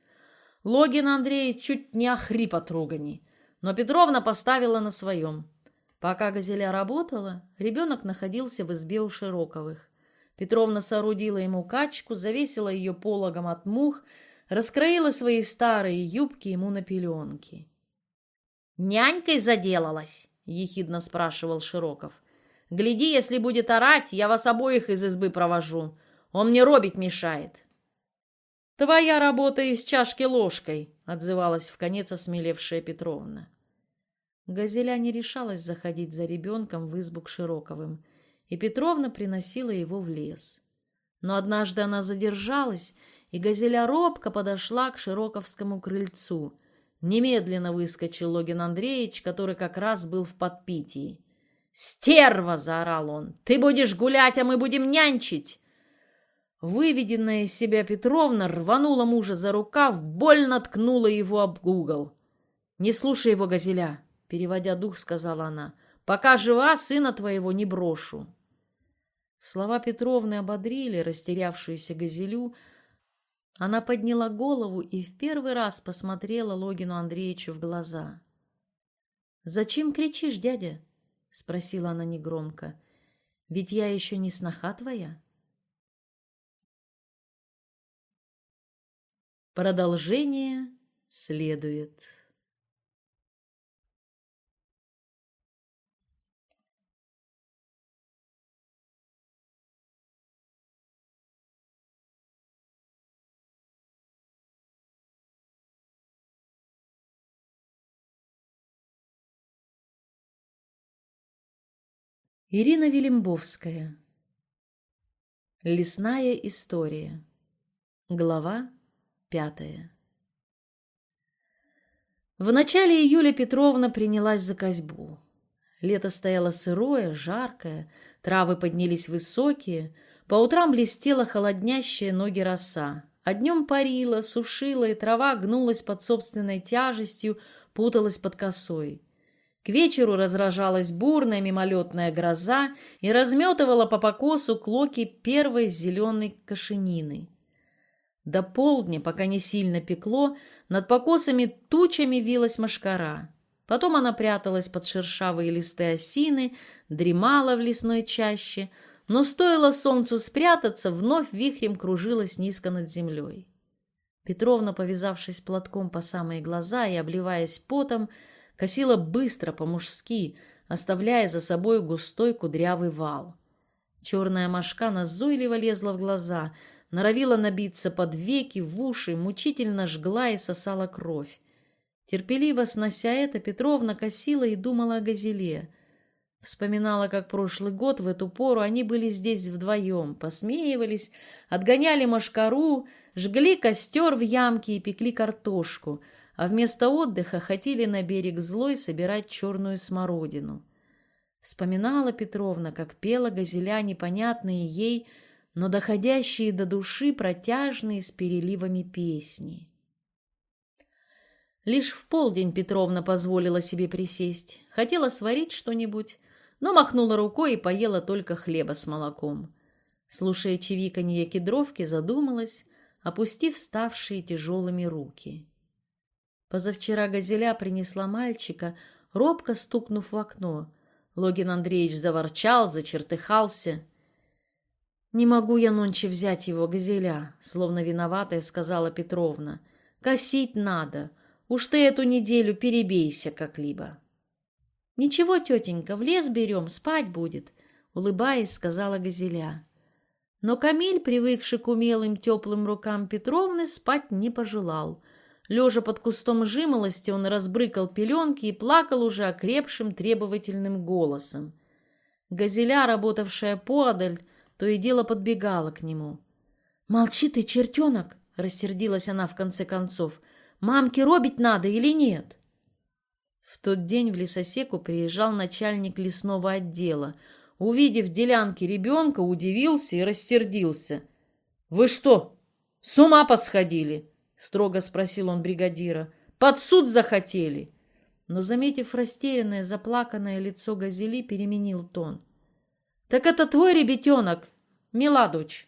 Логин Андрей чуть не охрип от ругани но Петровна поставила на своем. Пока Газеля работала, ребенок находился в избе у Широковых. Петровна соорудила ему качку, завесила ее пологом от мух, раскроила свои старые юбки ему на пеленки. «Нянькой заделалась?» — ехидно спрашивал Широков. «Гляди, если будет орать, я вас обоих из избы провожу. Он мне робить мешает». «Твоя работа из чашки ложкой», — отзывалась в конец осмелевшая Петровна. Газеля не решалась заходить за ребенком в избу к Широковым, и Петровна приносила его в лес. Но однажды она задержалась, и Газеля робко подошла к Широковскому крыльцу. Немедленно выскочил Логин Андреевич, который как раз был в подпитии. «Стерва!» — заорал он. «Ты будешь гулять, а мы будем нянчить!» Выведенная из себя Петровна рванула мужа за рукав, больно ткнула его об угол. «Не слушай его, Газеля!» — переводя дух, сказала она. «Пока жива, сына твоего не брошу!» Слова Петровны ободрили растерявшуюся Газелю. Она подняла голову и в первый раз посмотрела Логину Андреевичу в глаза. «Зачем кричишь, дядя?» — спросила она негромко. «Ведь я еще не сноха твоя». Продолжение следует. Ирина Велимбовская. Лесная история. Глава Пятое. В начале июля Петровна принялась за козьбу. Лето стояло сырое, жаркое, травы поднялись высокие, По утрам блестела холоднящая ноги роса, а днем парила, сушила, и трава гнулась под собственной тяжестью, путалась под косой. К вечеру разражалась бурная мимолетная гроза и разметывала по покосу клоки первой зеленой кошенины. До полдня, пока не сильно пекло, над покосами тучами вилась мошкара. Потом она пряталась под шершавые листы осины, дремала в лесной чаще, но стоило солнцу спрятаться, вновь вихрем кружилась низко над землей. Петровна, повязавшись платком по самые глаза и обливаясь потом, косила быстро по-мужски, оставляя за собой густой кудрявый вал. Черная мошка назойливо лезла в глаза, норовила набиться под веки, в уши, мучительно жгла и сосала кровь. Терпеливо снося это, Петровна косила и думала о газеле. Вспоминала, как прошлый год в эту пору они были здесь вдвоем, посмеивались, отгоняли мошкару, жгли костер в ямке и пекли картошку — а вместо отдыха хотели на берег злой собирать черную смородину. Вспоминала Петровна, как пела газеля непонятные ей, но доходящие до души протяжные с переливами песни. Лишь в полдень Петровна позволила себе присесть. Хотела сварить что-нибудь, но махнула рукой и поела только хлеба с молоком. Слушая чевиканье кедровки, задумалась, опустив ставшие тяжелыми руки. Позавчера Газеля принесла мальчика, робко стукнув в окно. Логин Андреевич заворчал, зачертыхался. «Не могу я нонче взять его, Газеля», — словно виноватая сказала Петровна. «Косить надо. Уж ты эту неделю перебейся как-либо». «Ничего, тетенька, в лес берем, спать будет», — улыбаясь, сказала Газеля. Но Камиль, привыкший к умелым теплым рукам Петровны, спать не пожелал — Лежа под кустом жимолости, он разбрыкал пеленки и плакал уже окрепшим требовательным голосом. Газеля, работавшая подаль, то и дело подбегала к нему. «Молчи ты, чертенок!» — рассердилась она в конце концов. «Мамке робить надо или нет?» В тот день в лесосеку приезжал начальник лесного отдела. Увидев в делянке ребенка, удивился и рассердился. «Вы что, с ума посходили?» строго спросил он бригадира. Под суд захотели. Но, заметив растерянное, заплаканное лицо Газели, переменил тон. Так это твой ребятенок, Миладуч?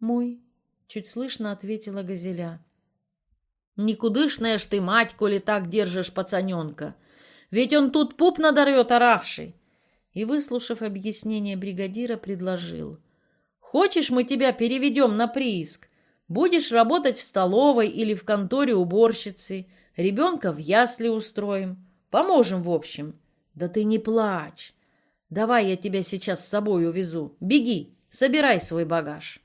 Мой, чуть слышно ответила Газеля. Никудышная ж ты мать, коли так держишь пацаненка. Ведь он тут пуп надорвет оравший. И, выслушав объяснение бригадира, предложил. Хочешь, мы тебя переведем на прииск? Будешь работать в столовой или в конторе уборщицы, ребенка в ясли устроим. Поможем, в общем. Да ты не плачь. Давай я тебя сейчас с собой увезу. Беги, собирай свой багаж.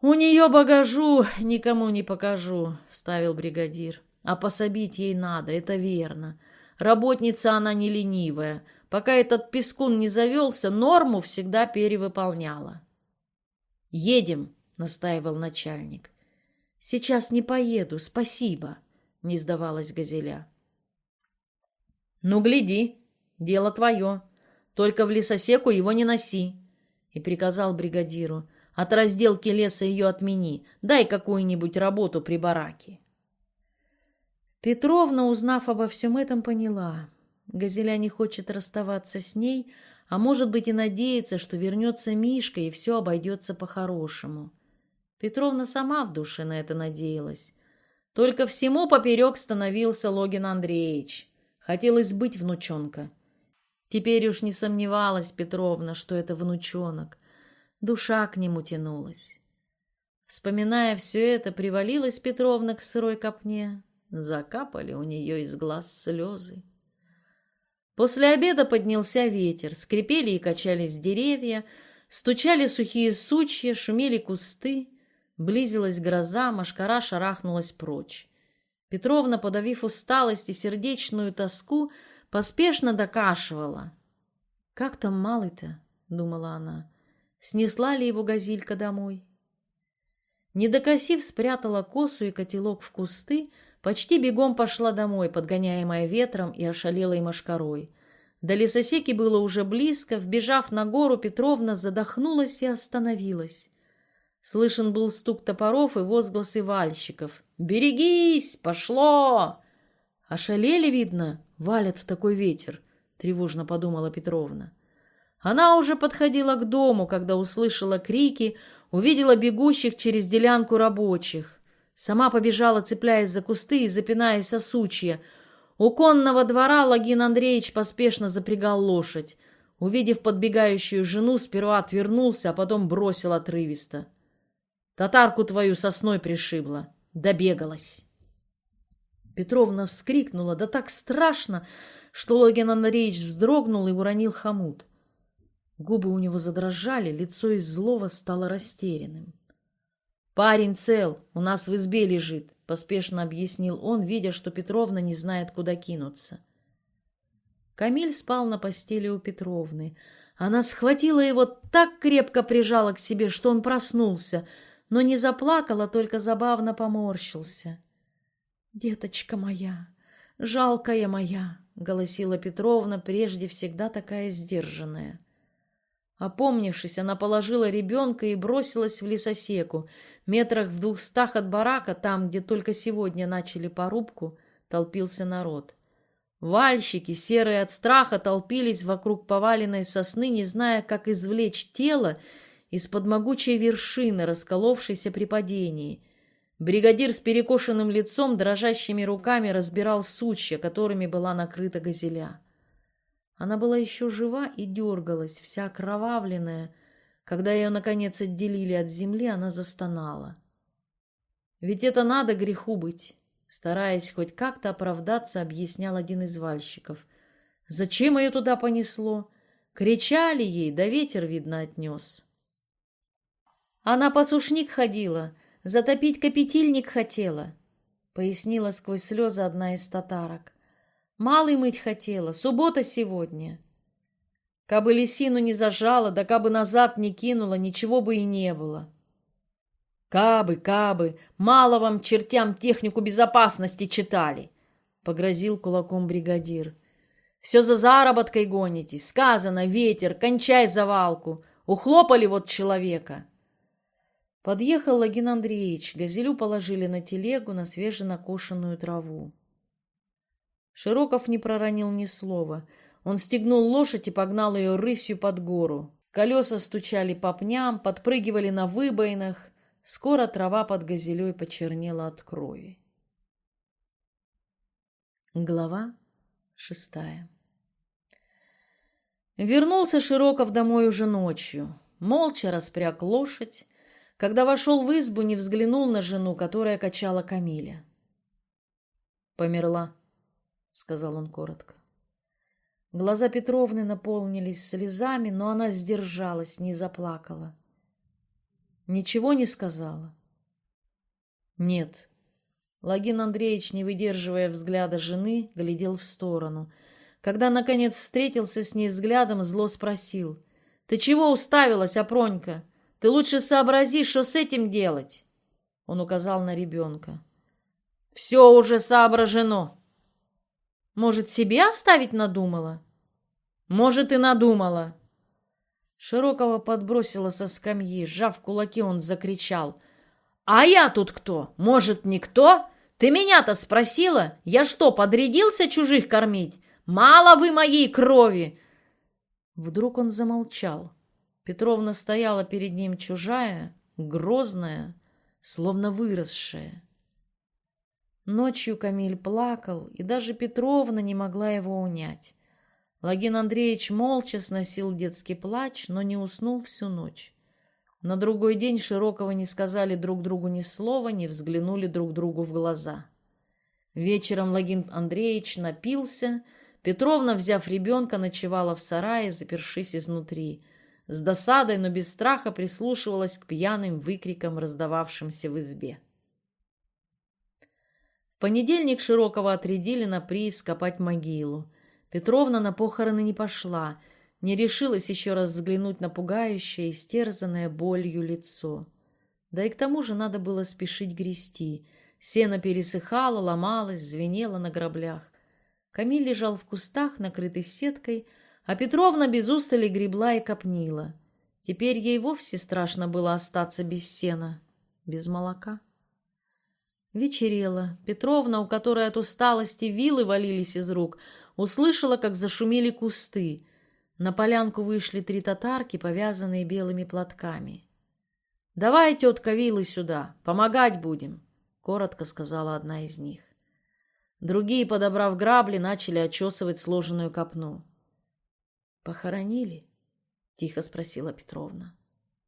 У нее багажу никому не покажу, вставил бригадир. А пособить ей надо, это верно. Работница она не ленивая. Пока этот пескун не завелся, норму всегда перевыполняла. «Едем!» настаивал начальник. «Сейчас не поеду, спасибо», — не сдавалась Газеля. «Ну, гляди, дело твое. Только в лесосеку его не носи», — и приказал бригадиру. «От разделки леса ее отмени. Дай какую-нибудь работу при бараке». Петровна, узнав обо всем этом, поняла. Газеля не хочет расставаться с ней, а может быть и надеется, что вернется Мишка и все обойдется по-хорошему. Петровна сама в душе на это надеялась. Только всему поперек становился Логин Андреевич. Хотелось быть внучонка. Теперь уж не сомневалась Петровна, что это внучонок. Душа к нему тянулась. Вспоминая все это, привалилась Петровна к сырой копне. Закапали у нее из глаз слезы. После обеда поднялся ветер, скрипели и качались деревья, стучали сухие сучья, шумели кусты. Близилась гроза, машкара шарахнулась прочь. Петровна, подавив усталость и сердечную тоску, поспешно докашивала. «Как там малый-то?» — думала она. «Снесла ли его газилька домой?» Не докосив, спрятала косу и котелок в кусты, почти бегом пошла домой, подгоняемая ветром и ошалелой машкарой. До лесосеки было уже близко. Вбежав на гору, Петровна задохнулась и остановилась. Слышен был стук топоров и возгласы вальщиков. «Берегись! Пошло!» «Ошалели, видно, валят в такой ветер», — тревожно подумала Петровна. Она уже подходила к дому, когда услышала крики, увидела бегущих через делянку рабочих. Сама побежала, цепляясь за кусты и запинаясь о сучья. У конного двора Логин Андреевич поспешно запрягал лошадь. Увидев подбегающую жену, сперва отвернулся, а потом бросил отрывисто. «Татарку твою сосной пришибла. Добегалась». Петровна вскрикнула, да так страшно, что Логин Андреевич вздрогнул и уронил хомут. Губы у него задрожали, лицо из злого стало растерянным. «Парень цел, у нас в избе лежит», — поспешно объяснил он, видя, что Петровна не знает, куда кинуться. Камиль спал на постели у Петровны. Она схватила его, так крепко прижала к себе, что он проснулся, но не заплакал, а только забавно поморщился. «Деточка моя, жалкая моя», — голосила Петровна, прежде всегда такая сдержанная. Опомнившись, она положила ребенка и бросилась в лесосеку. Метрах в двухстах от барака, там, где только сегодня начали порубку, толпился народ. Вальщики, серые от страха, толпились вокруг поваленной сосны, не зная, как извлечь тело из-под могучей вершины, расколовшейся при падении. Бригадир с перекошенным лицом, дрожащими руками разбирал сучья, которыми была накрыта газеля. Она была еще жива и дергалась, вся окровавленная. Когда ее, наконец, отделили от земли, она застонала. «Ведь это надо греху быть!» Стараясь хоть как-то оправдаться, объяснял один из вальщиков. «Зачем ее туда понесло? Кричали ей, да ветер, видно, отнес». «Она по сушник ходила, затопить капетильник хотела», — пояснила сквозь слезы одна из татарок. Малый мыть хотела, суббота сегодня. Кабы лисину не зажала, да кабы назад не кинула, ничего бы и не было. Кабы, кабы, мало вам чертям технику безопасности читали, погрозил кулаком бригадир. Все за заработкой гонитесь, сказано, ветер, кончай завалку. Ухлопали вот человека. Подъехал Логин Андреевич, газелю положили на телегу на свеженакошенную траву. Широков не проронил ни слова. Он стегнул лошадь и погнал ее рысью под гору. Колеса стучали по пням, подпрыгивали на выбоинах. Скоро трава под газелей почернела от крови. Глава шестая Вернулся Широков домой уже ночью. Молча распряг лошадь. Когда вошел в избу, не взглянул на жену, которая качала Камиля. Померла. — сказал он коротко. Глаза Петровны наполнились слезами, но она сдержалась, не заплакала. Ничего не сказала? Нет. Логин Андреевич, не выдерживая взгляда жены, глядел в сторону. Когда, наконец, встретился с ней взглядом, зло спросил. «Ты чего уставилась, Апронька? Ты лучше сообрази, что с этим делать?» Он указал на ребенка. «Все уже соображено!» Может, себе оставить надумала? Может, и надумала. Широкого подбросила со скамьи. Сжав кулаки, он закричал. «А я тут кто? Может, никто? Ты меня-то спросила? Я что, подрядился чужих кормить? Мало вы моей крови!» Вдруг он замолчал. Петровна стояла перед ним чужая, грозная, словно выросшая. Ночью Камиль плакал, и даже Петровна не могла его унять. Логин Андреевич молча сносил детский плач, но не уснул всю ночь. На другой день Широкого не сказали друг другу ни слова, не взглянули друг другу в глаза. Вечером Логин Андреевич напился, Петровна, взяв ребенка, ночевала в сарае, запершись изнутри. С досадой, но без страха прислушивалась к пьяным выкрикам, раздававшимся в избе понедельник Широкого отрядили на приз копать могилу. Петровна на похороны не пошла, не решилась еще раз взглянуть на пугающее, истерзанное болью лицо. Да и к тому же надо было спешить грести. Сено пересыхало, ломалось, звенело на граблях. Камиль лежал в кустах, накрытый сеткой, а Петровна без устали гребла и копнила. Теперь ей вовсе страшно было остаться без сена, без молока. Вечерело. Петровна, у которой от усталости вилы валились из рук, услышала, как зашумели кусты. На полянку вышли три татарки, повязанные белыми платками. «Давай, тетка, вилы сюда, помогать будем», — коротко сказала одна из них. Другие, подобрав грабли, начали очесывать сложенную копну. «Похоронили?» — тихо спросила Петровна.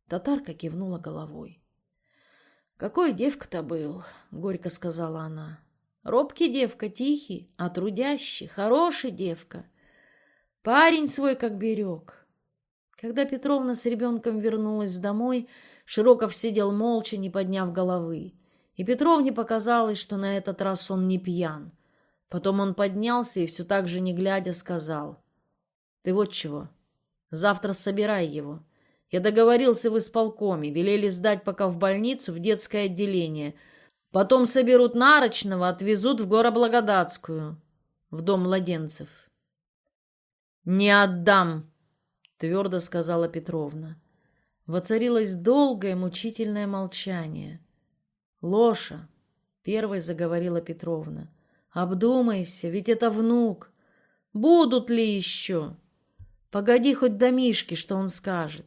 Татарка кивнула головой. «Какой девка-то был?» — горько сказала она. «Робкий девка, тихий, а трудящий, хороший девка. Парень свой как берег». Когда Петровна с ребенком вернулась домой, Широков сидел молча, не подняв головы. И Петровне показалось, что на этот раз он не пьян. Потом он поднялся и все так же, не глядя, сказал. «Ты вот чего. Завтра собирай его. Я договорился в исполкоме, велели сдать пока в больницу, в детское отделение. Потом соберут нарочного, отвезут в Гороблагодатскую, в дом младенцев». «Не отдам!» — твердо сказала Петровна. Воцарилось долгое мучительное молчание. «Лоша!» — первой заговорила Петровна. «Обдумайся, ведь это внук. Будут ли еще? Погоди хоть до Мишки, что он скажет».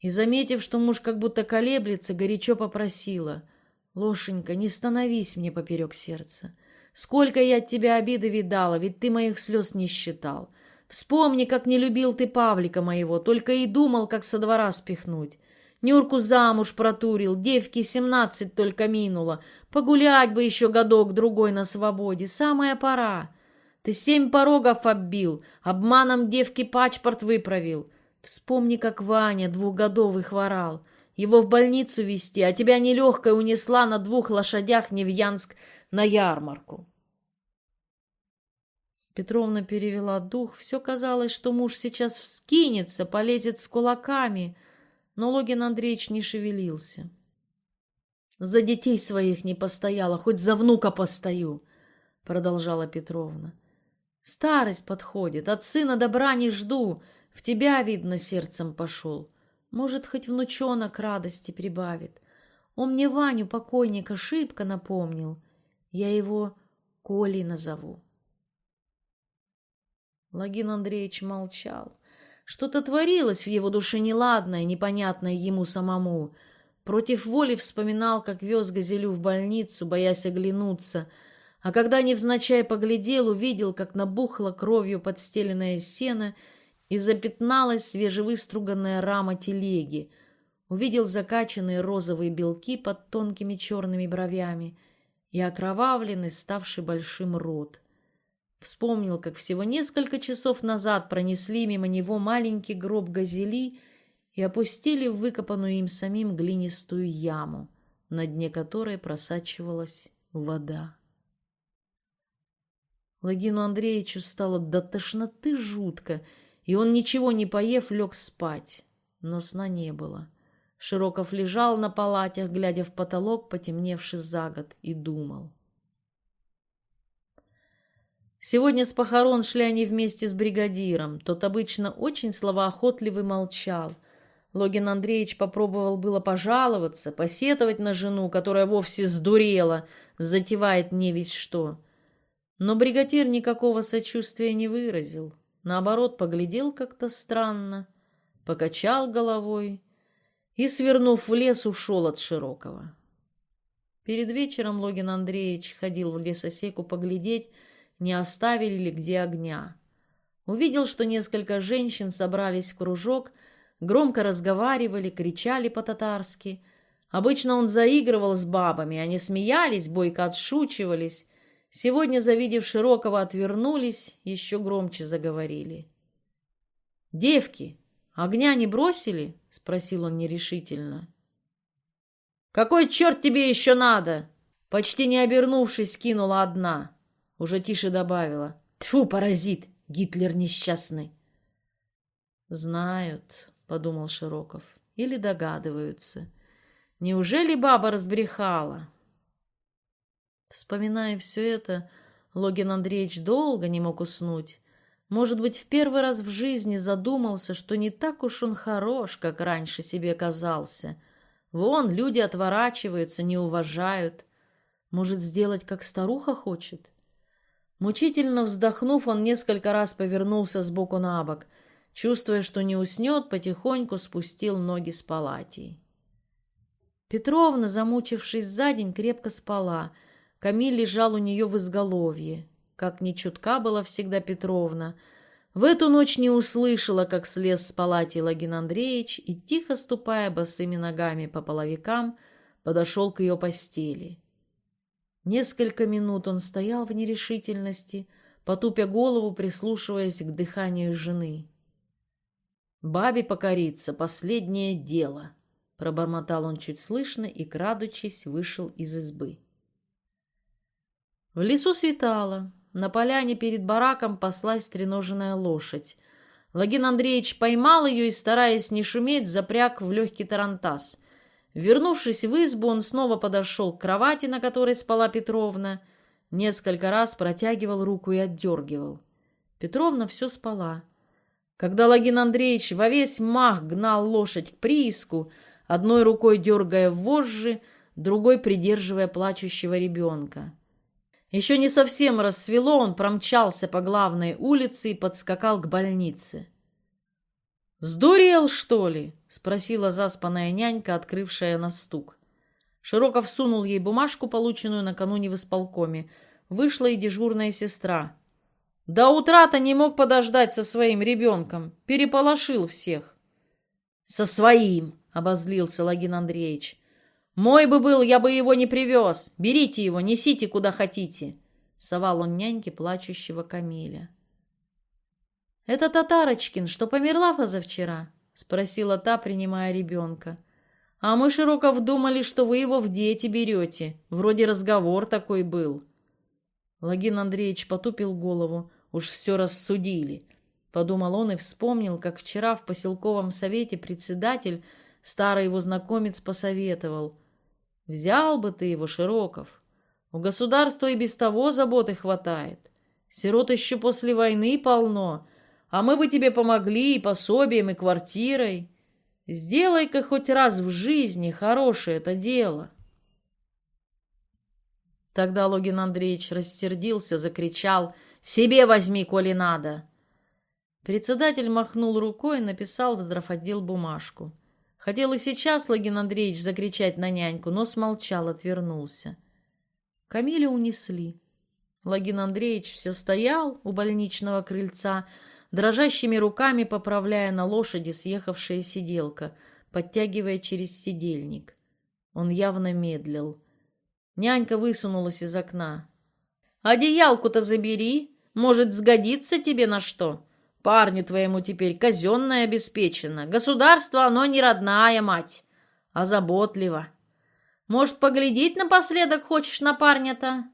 И, заметив, что муж как будто колеблется, горячо попросила. «Лошенька, не становись мне поперек сердца. Сколько я от тебя обиды видала, ведь ты моих слез не считал. Вспомни, как не любил ты Павлика моего, только и думал, как со двора спихнуть. Нюрку замуж протурил, девки семнадцать только минуло. Погулять бы еще годок-другой на свободе, самая пора. Ты семь порогов оббил, обманом девки пачпорт выправил. Вспомни, как Ваня двухгодовый хворал. Его в больницу везти, а тебя нелегкая унесла на двух лошадях Невьянск на ярмарку. Петровна перевела дух. Все казалось, что муж сейчас вскинется, полезет с кулаками. Но Логин Андреевич не шевелился. «За детей своих не постояла, хоть за внука постою», — продолжала Петровна. «Старость подходит, от сына добра не жду. В тебя, видно, сердцем пошел. Может, хоть внучонок радости прибавит. Он мне Ваню, покойника, шибко напомнил. Я его Колей назову». Логин Андреевич молчал. Что-то творилось в его душе неладное, непонятное ему самому. Против воли вспоминал, как вез Газелю в больницу, боясь оглянуться, а когда невзначай поглядел, увидел, как набухло кровью подстеленное сено и запятналась свежевыструганная рама телеги, увидел закачанные розовые белки под тонкими черными бровями и окровавленный, ставший большим рот. Вспомнил, как всего несколько часов назад пронесли мимо него маленький гроб газели и опустили в выкопанную им самим глинистую яму, на дне которой просачивалась вода. Логину Андреевичу стало до тошноты жутко, и он, ничего не поев, лег спать. Но сна не было. Широков лежал на палатях, глядя в потолок, потемневший за год, и думал — Сегодня с похорон шли они вместе с бригадиром. Тот обычно очень словоохотливый молчал. Логин Андреевич попробовал было пожаловаться, посетовать на жену, которая вовсе сдурела, затевает не весь что. Но бригадир никакого сочувствия не выразил. Наоборот, поглядел как-то странно, покачал головой и, свернув в лес, ушел от Широкого. Перед вечером Логин Андреевич ходил в лесосеку поглядеть, не оставили ли где огня. Увидел, что несколько женщин собрались в кружок, громко разговаривали, кричали по-татарски. Обычно он заигрывал с бабами, они смеялись, бойко отшучивались. Сегодня, завидев Широкого, отвернулись, еще громче заговорили. «Девки, огня не бросили?» — спросил он нерешительно. «Какой черт тебе еще надо?» Почти не обернувшись, кинула одна. Уже тише добавила. Тьфу, паразит, Гитлер несчастный. Знают, подумал Широков, или догадываются. Неужели баба разбрехала? Вспоминая все это, Логин Андреевич долго не мог уснуть. Может быть, в первый раз в жизни задумался, что не так уж он хорош, как раньше себе казался. Вон, люди отворачиваются, не уважают. Может, сделать, как старуха хочет? Мучительно вздохнув, он несколько раз повернулся сбоку на бок. Чувствуя, что не уснет, потихоньку спустил ноги с палатей. Петровна, замучившись за день, крепко спала. Камиль лежал у нее в изголовье. Как ни чутка была всегда Петровна. В эту ночь не услышала, как слез с палати Логин Андреевич и, тихо ступая босыми ногами по половикам, подошел к ее постели. Несколько минут он стоял в нерешительности, потупя голову, прислушиваясь к дыханию жены. «Бабе покориться — последнее дело», Пробормотал он чуть слышно и, крадучись, вышел из избы. В лесу светало. На поляне перед бараком паслась треноженная лошадь. Логин Андреевич поймал ее и, стараясь не шуметь, запряг в легкий тарантас. Вернувшись в избу, он снова подошел к кровати, на которой спала Петровна. Несколько раз протягивал руку и отдергивал. Петровна все спала. Когда Логин Андреевич во весь мах гнал лошадь к прииску, одной рукой дергая вожжи, другой придерживая плачущего ребенка. Еще не совсем рассвело, он промчался по главной улице и подскакал к больнице. «Сдурел, что ли?» — спросила заспанная нянька, открывшая на стук. Широков сунул ей бумажку, полученную накануне в исполкоме. Вышла и дежурная сестра. «До утра-то не мог подождать со своим ребенком. Переполошил всех». «Со своим!» — обозлился Логин Андреевич. «Мой бы был, я бы его не привез. Берите его, несите куда хотите», — совал он няньке плачущего Камиля. «Это Татарочкин, что померла позавчера?» — спросила та, принимая ребенка. «А мы, Широков, думали, что вы его в дети берете. Вроде разговор такой был». Логин Андреевич потупил голову. Уж все рассудили. Подумал он и вспомнил, как вчера в поселковом совете председатель Старый его знакомец посоветовал. «Взял бы ты его, Широков. У государства и без того заботы хватает. Сирот еще после войны полно, а мы бы тебе помогли и пособием, и квартирой. Сделай-ка хоть раз в жизни хорошее это дело». Тогда Логин Андреевич рассердился, закричал «Себе возьми, коли надо!» Председатель махнул рукой и написал в здравотдел бумажку. Хотел и сейчас Логин Андреевич закричать на няньку, но смолчал, отвернулся. Камиля унесли. Логин Андреевич все стоял у больничного крыльца, дрожащими руками поправляя на лошади съехавшая сиделка, подтягивая через сидельник. Он явно медлил. Нянька высунулась из окна. «Одеялку-то забери, может, сгодится тебе на что?» Парню твоему теперь казенное обеспечено. Государство оно не родная мать, а заботливо. Может, поглядеть напоследок хочешь на парня-то?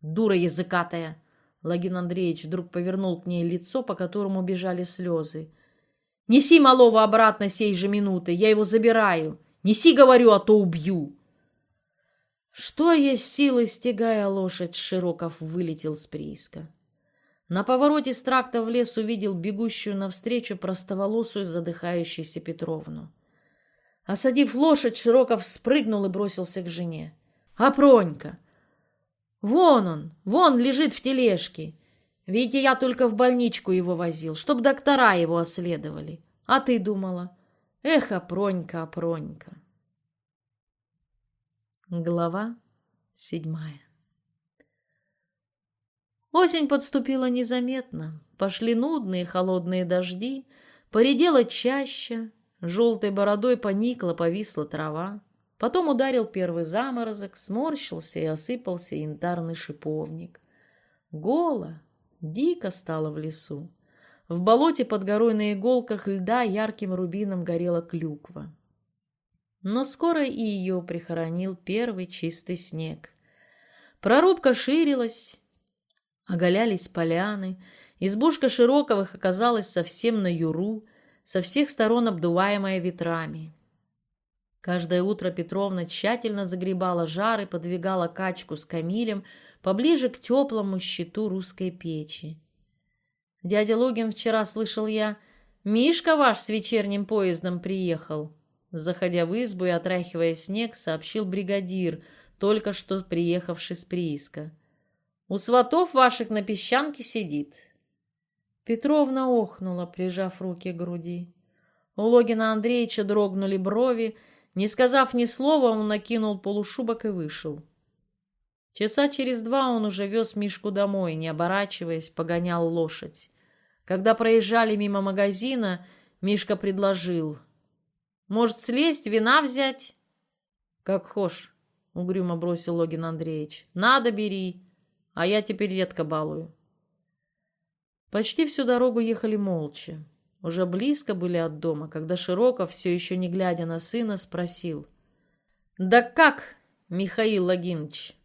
Дура языкатая. Логин Андреевич вдруг повернул к ней лицо, по которому бежали слезы. «Неси малого обратно сей же минуты, я его забираю. Неси, говорю, а то убью!» Что есть силы, стегая лошадь, Широков вылетел с прииска. На повороте с тракта в лес увидел бегущую навстречу простоволосую задыхающуюся Петровну. Осадив лошадь, Широков спрыгнул и бросился к жене. «А Пронька? Вон он, вон лежит в тележке. Видите, я только в больничку его возил, чтоб доктора его оследовали. А ты думала? Эх, Апронька, Апронька!» Глава седьмая Осень подступила незаметно. Пошли нудные холодные дожди, поредела чаще, желтой бородой поникла, повисла трава. Потом ударил первый заморозок, сморщился и осыпался янтарный шиповник. Голо, дико стало в лесу. В болоте под горой на иголках льда ярким рубином горела клюква. Но скоро и ее прихоронил первый чистый снег. Прорубка ширилась, Оголялись поляны, избушка Широковых оказалась совсем на юру, со всех сторон обдуваемая ветрами. Каждое утро Петровна тщательно загребала жары, подвигала качку с Камилем, поближе к теплому щиту русской печи. «Дядя Логин вчера, слышал я, Мишка ваш с вечерним поездом приехал». Заходя в избу и отряхивая снег, сообщил бригадир, только что приехавший с прииска. «У сватов ваших на песчанке сидит». Петровна охнула, прижав руки к груди. У Логина Андреевича дрогнули брови, не сказав ни слова, он накинул полушубок и вышел. Часа через два он уже вез Мишку домой, не оборачиваясь, погонял лошадь. Когда проезжали мимо магазина, Мишка предложил. «Может, слезть, вина взять?» «Как хошь», — угрюмо бросил Логин Андреевич. «Надо, бери, а я теперь редко балую». Почти всю дорогу ехали молча. Уже близко были от дома, когда Широков, все еще не глядя на сына, спросил. «Да как, Михаил Логинович?»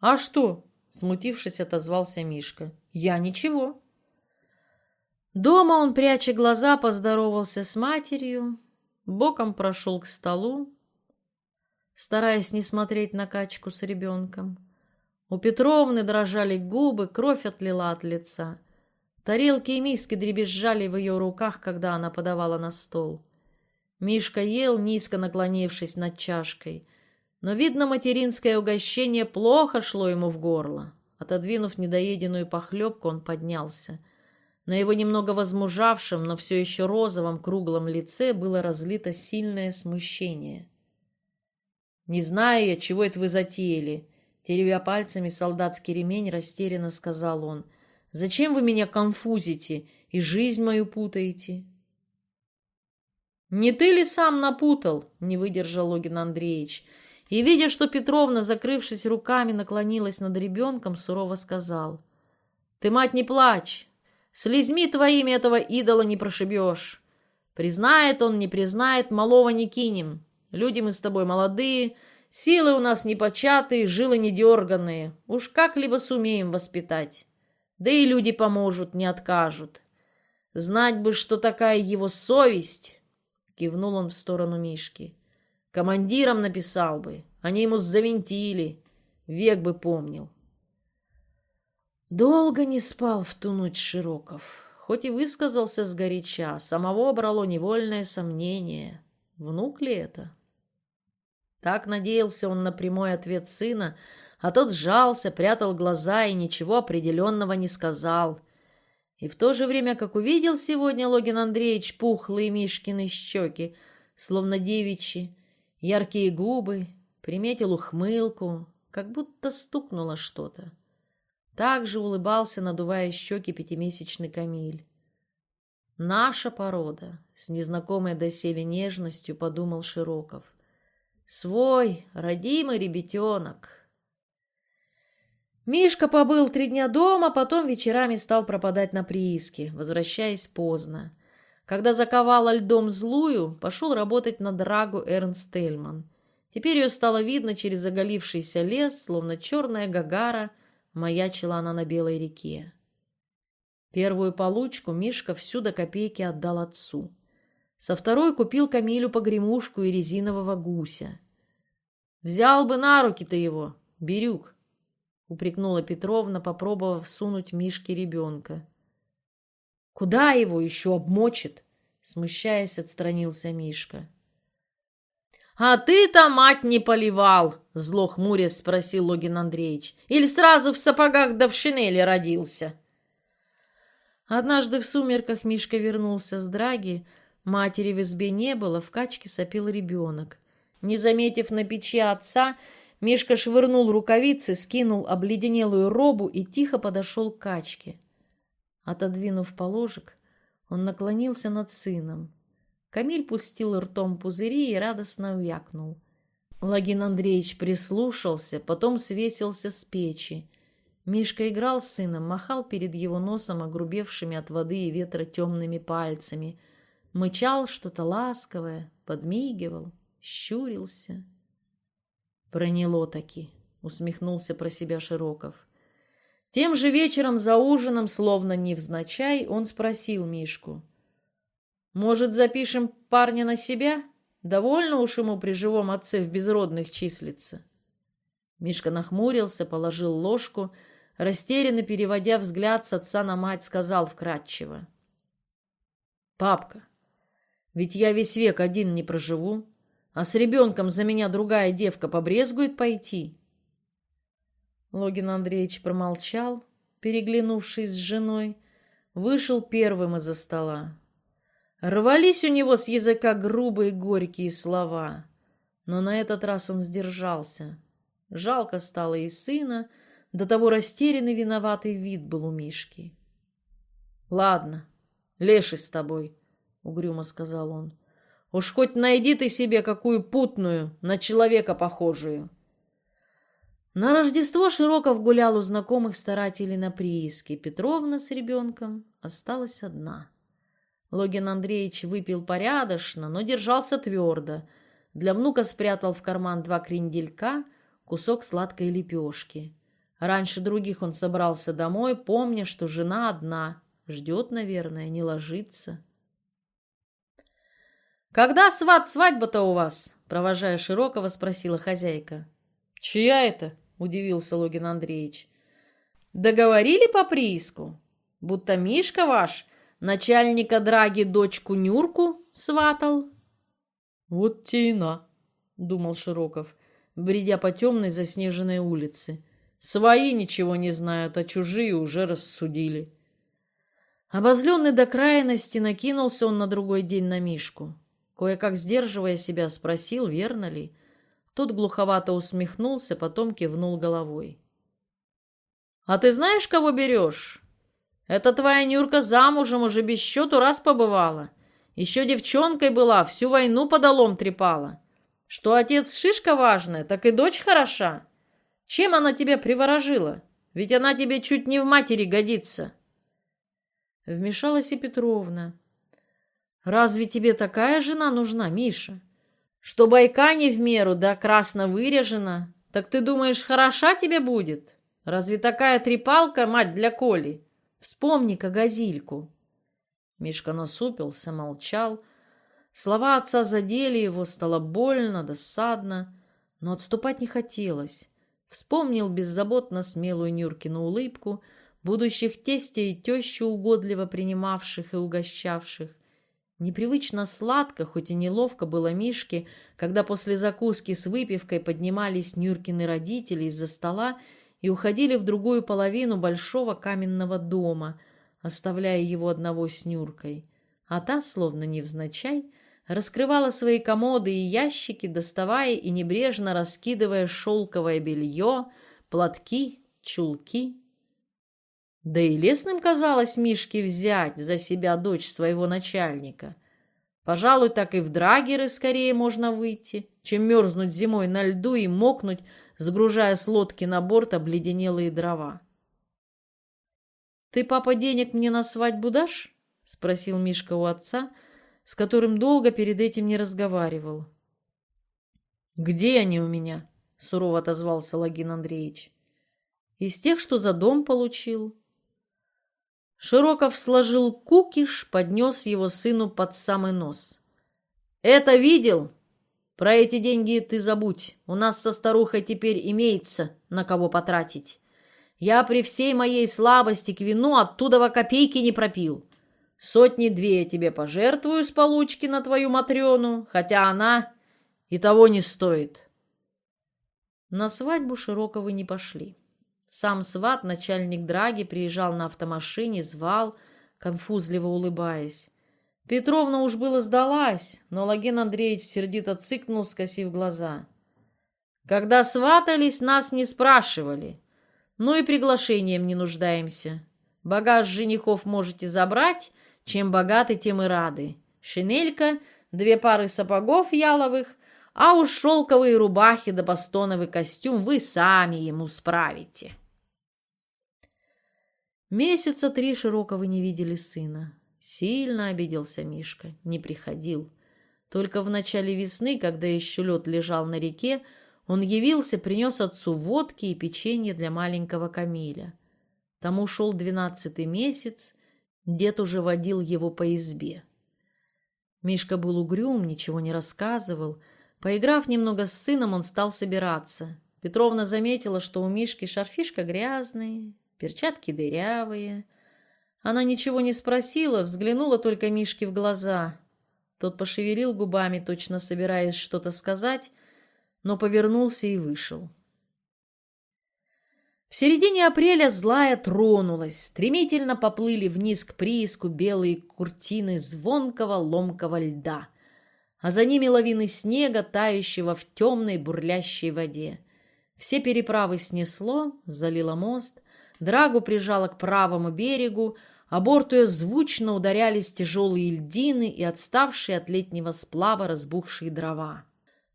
«А что?» — смутившись, отозвался Мишка. «Я ничего». Дома он, пряча глаза, поздоровался с матерью, боком прошел к столу, стараясь не смотреть на качку с ребенком. У Петровны дрожали губы, кровь отлила от лица. Тарелки и миски дребезжали в ее руках, когда она подавала на стол. Мишка ел, низко наклонившись над чашкой. Но, видно, материнское угощение плохо шло ему в горло. Отодвинув недоеденную похлебку, он поднялся. На его немного возмужавшем, но все еще розовом круглом лице было разлито сильное смущение. «Не знаю я, чего это вы затеяли», — теребя пальцами солдатский ремень, растерянно сказал он — Зачем вы меня конфузите и жизнь мою путаете?» «Не ты ли сам напутал?» — не выдержал Логин Андреевич. И, видя, что Петровна, закрывшись руками, наклонилась над ребенком, сурово сказал. «Ты, мать, не плачь! Слезьми твоими этого идола не прошибешь. Признает он, не признает, малого не кинем. Люди мы с тобой молодые, силы у нас непочатые, жилы недерганные. Уж как-либо сумеем воспитать». Да и люди поможут, не откажут. Знать бы, что такая его совесть, кивнул он в сторону Мишки. Командиром написал бы, они ему завинтили, век бы помнил. Долго не спал в ту ночь Широков, хоть и высказался сгоряча, самого брало невольное сомнение, внук ли это? Так надеялся он на прямой ответ сына, а тот сжался, прятал глаза и ничего определенного не сказал. И в то же время, как увидел сегодня Логин Андреевич пухлые Мишкины щеки, словно девичьи, яркие губы, приметил ухмылку, как будто стукнуло что-то. Так же улыбался, надувая щеки, пятимесячный Камиль. «Наша порода», — с незнакомой доселе нежностью подумал Широков. «Свой, родимый ребятенок». Мишка побыл три дня дома, потом вечерами стал пропадать на прииске, возвращаясь поздно. Когда заковала льдом злую, пошел работать на драгу Эрнст Тельман. Теперь ее стало видно через заголившийся лес, словно черная гагара, маячила она на белой реке. Первую получку Мишка всю до копейки отдал отцу. Со второй купил Камилю погремушку и резинового гуся. «Взял бы на руки ты его, Бирюк!» упрекнула Петровна, попробовав сунуть Мишке ребенка. «Куда его еще обмочит?» Смущаясь, отстранился Мишка. «А ты-то, мать, не поливал!» Зло хмурясь спросил Логин Андреевич. «Или сразу в сапогах да в шинели родился?» Однажды в сумерках Мишка вернулся с драги. Матери в избе не было, в качке сопел ребенок. Не заметив на печи отца, Мишка швырнул рукавицы, скинул обледенелую робу и тихо подошел к качке. Отодвинув положек, он наклонился над сыном. Камиль пустил ртом пузыри и радостно увякнул. Лагин Андреевич прислушался, потом свесился с печи. Мишка играл с сыном, махал перед его носом огрубевшими от воды и ветра темными пальцами, мычал что-то ласковое, подмигивал, щурился. Проняло таки, усмехнулся про себя Широков. Тем же вечером за ужином, словно невзначай, он спросил Мишку. «Может, запишем парня на себя? Довольно уж ему при живом отце в безродных числится». Мишка нахмурился, положил ложку, растерянно переводя взгляд с отца на мать, сказал вкратчиво. «Папка, ведь я весь век один не проживу, а с ребенком за меня другая девка побрезгует пойти». Логин Андреевич промолчал, переглянувшись с женой, вышел первым из-за стола. Рвались у него с языка грубые горькие слова, но на этот раз он сдержался. Жалко стало и сына, до того растерянный виноватый вид был у Мишки. «Ладно, леший с тобой», — угрюмо сказал он. «Уж хоть найди ты себе какую путную, на человека похожую». На Рождество Широков гулял у знакомых старателей на прииске. Петровна с ребенком осталась одна. Логин Андреевич выпил порядочно, но держался твердо. Для внука спрятал в карман два кренделька, кусок сладкой лепешки. Раньше других он собрался домой, помня, что жена одна. Ждет, наверное, не ложится. «Когда сват свадьба-то у вас?» Провожая Широкого, спросила хозяйка. «Чья это?» – удивился Логин Андреевич. «Договорили по прииску? Будто Мишка ваш начальника Драги дочку Нюрку сватал?» «Вот тина», – думал Широков, бредя по темной заснеженной улице. «Свои ничего не знают, а чужие уже рассудили». Обозленный до крайности, накинулся он на другой день на Мишку. Кое-как сдерживая себя, спросил, верно ли – Тот глуховато усмехнулся, потом кивнул головой. «А ты знаешь, кого берешь? Это твоя Нюрка замужем уже без счету раз побывала. Еще девчонкой была, всю войну подолом трепала. Что отец шишка важная, так и дочь хороша. Чем она тебя приворожила? Ведь она тебе чуть не в матери годится». Вмешалась и Петровна. «Разве тебе такая жена нужна, Миша?» Что байка не в меру, да красно вырежена. Так ты думаешь, хороша тебе будет? Разве такая трепалка, мать для Коли? Вспомни-ка газильку. Мишка насупился, молчал. Слова отца задели его, стало больно, досадно, но отступать не хотелось. Вспомнил беззаботно смелую Нюркину улыбку, будущих тестя и тещу угодливо принимавших и угощавших. Непривычно сладко, хоть и неловко было Мишке, когда после закуски с выпивкой поднимались Нюркины родители из-за стола и уходили в другую половину большого каменного дома, оставляя его одного с Нюркой. А та, словно невзначай, раскрывала свои комоды и ящики, доставая и небрежно раскидывая шелковое белье, платки, чулки. Да и лесным казалось Мишке взять за себя дочь своего начальника. Пожалуй, так и в драгеры скорее можно выйти, чем мерзнуть зимой на льду и мокнуть, сгружая с лодки на борт обледенелые дрова. «Ты, папа, денег мне на свадьбу дашь?» — спросил Мишка у отца, с которым долго перед этим не разговаривал. «Где они у меня?» — сурово отозвался Логин Андреевич. «Из тех, что за дом получил». Широков сложил кукиш, поднес его сыну под самый нос. «Это видел? Про эти деньги ты забудь. У нас со старухой теперь имеется, на кого потратить. Я при всей моей слабости к вину оттуда во копейки не пропил. Сотни-две я тебе пожертвую с получки на твою Матрёну, хотя она и того не стоит». На свадьбу Широковы не пошли. Сам сват, начальник Драги, приезжал на автомашине, звал, конфузливо улыбаясь. Петровна уж было сдалась, но Логин Андреевич сердито цыкнул, скосив глаза. «Когда сватались, нас не спрашивали. Ну и приглашением не нуждаемся. Багаж женихов можете забрать, чем богаты, тем и рады. Шинелька, две пары сапогов яловых, а уж шелковые рубахи да бастоновый костюм вы сами ему справите». Месяца три Широкого не видели сына. Сильно обиделся Мишка, не приходил. Только в начале весны, когда еще лед лежал на реке, он явился, принес отцу водки и печенье для маленького Камиля. Тому шел двенадцатый месяц, дед уже водил его по избе. Мишка был угрюм, ничего не рассказывал. Поиграв немного с сыном, он стал собираться. Петровна заметила, что у Мишки шарфишка грязный, перчатки дырявые. Она ничего не спросила, взглянула только Мишке в глаза. Тот пошевелил губами, точно собираясь что-то сказать, но повернулся и вышел. В середине апреля злая тронулась, стремительно поплыли вниз к прииску белые куртины звонкого ломкого льда, а за ними лавины снега, тающего в темной бурлящей воде. Все переправы снесло, залило мост, драгу прижало к правому берегу, а борту ее звучно ударялись тяжелые льдины и отставшие от летнего сплава разбухшие дрова.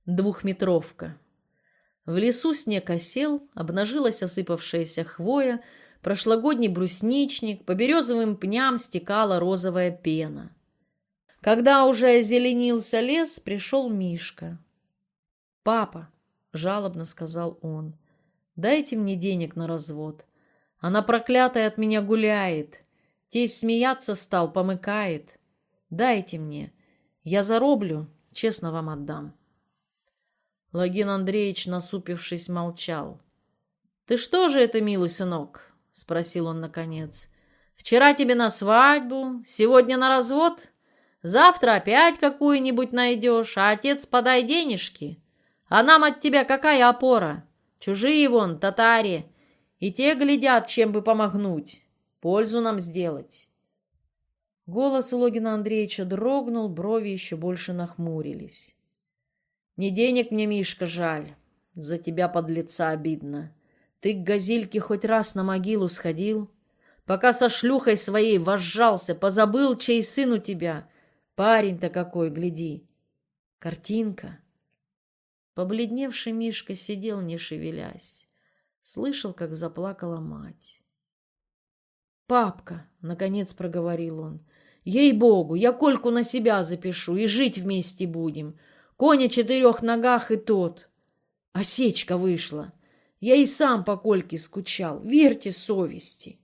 Двухметровка. В лесу снег осел, обнажилась осыпавшаяся хвоя, прошлогодний брусничник, по березовым пням стекала розовая пена. Когда уже озеленился лес, пришел Мишка. «Папа», — жалобно сказал он, — «дайте мне денег на развод. Она проклятая от меня гуляет. Тесть смеяться стал, помыкает. Дайте мне. Я зароблю, честно вам отдам». Логин Андреевич, насупившись, молчал. «Ты что же это, милый сынок?» — спросил он наконец. «Вчера тебе на свадьбу, сегодня на развод? Завтра опять какую-нибудь найдешь, а отец подай денежки. А нам от тебя какая опора? Чужие вон, татари, и те глядят, чем бы помогнуть, пользу нам сделать». Голос у Логина Андреевича дрогнул, брови еще больше нахмурились. Не денег мне, Мишка, жаль. За тебя, под лица обидно. Ты к газельке хоть раз на могилу сходил? Пока со шлюхой своей возжался, позабыл, чей сын у тебя. Парень-то какой, гляди. Картинка. Побледневший Мишка сидел, не шевелясь. Слышал, как заплакала мать. «Папка!» — наконец проговорил он. «Ей-богу, я Кольку на себя запишу, и жить вместе будем. Конь о четырех ногах и тот. Осечка вышла. Я и сам по Кольке скучал. Верьте совести.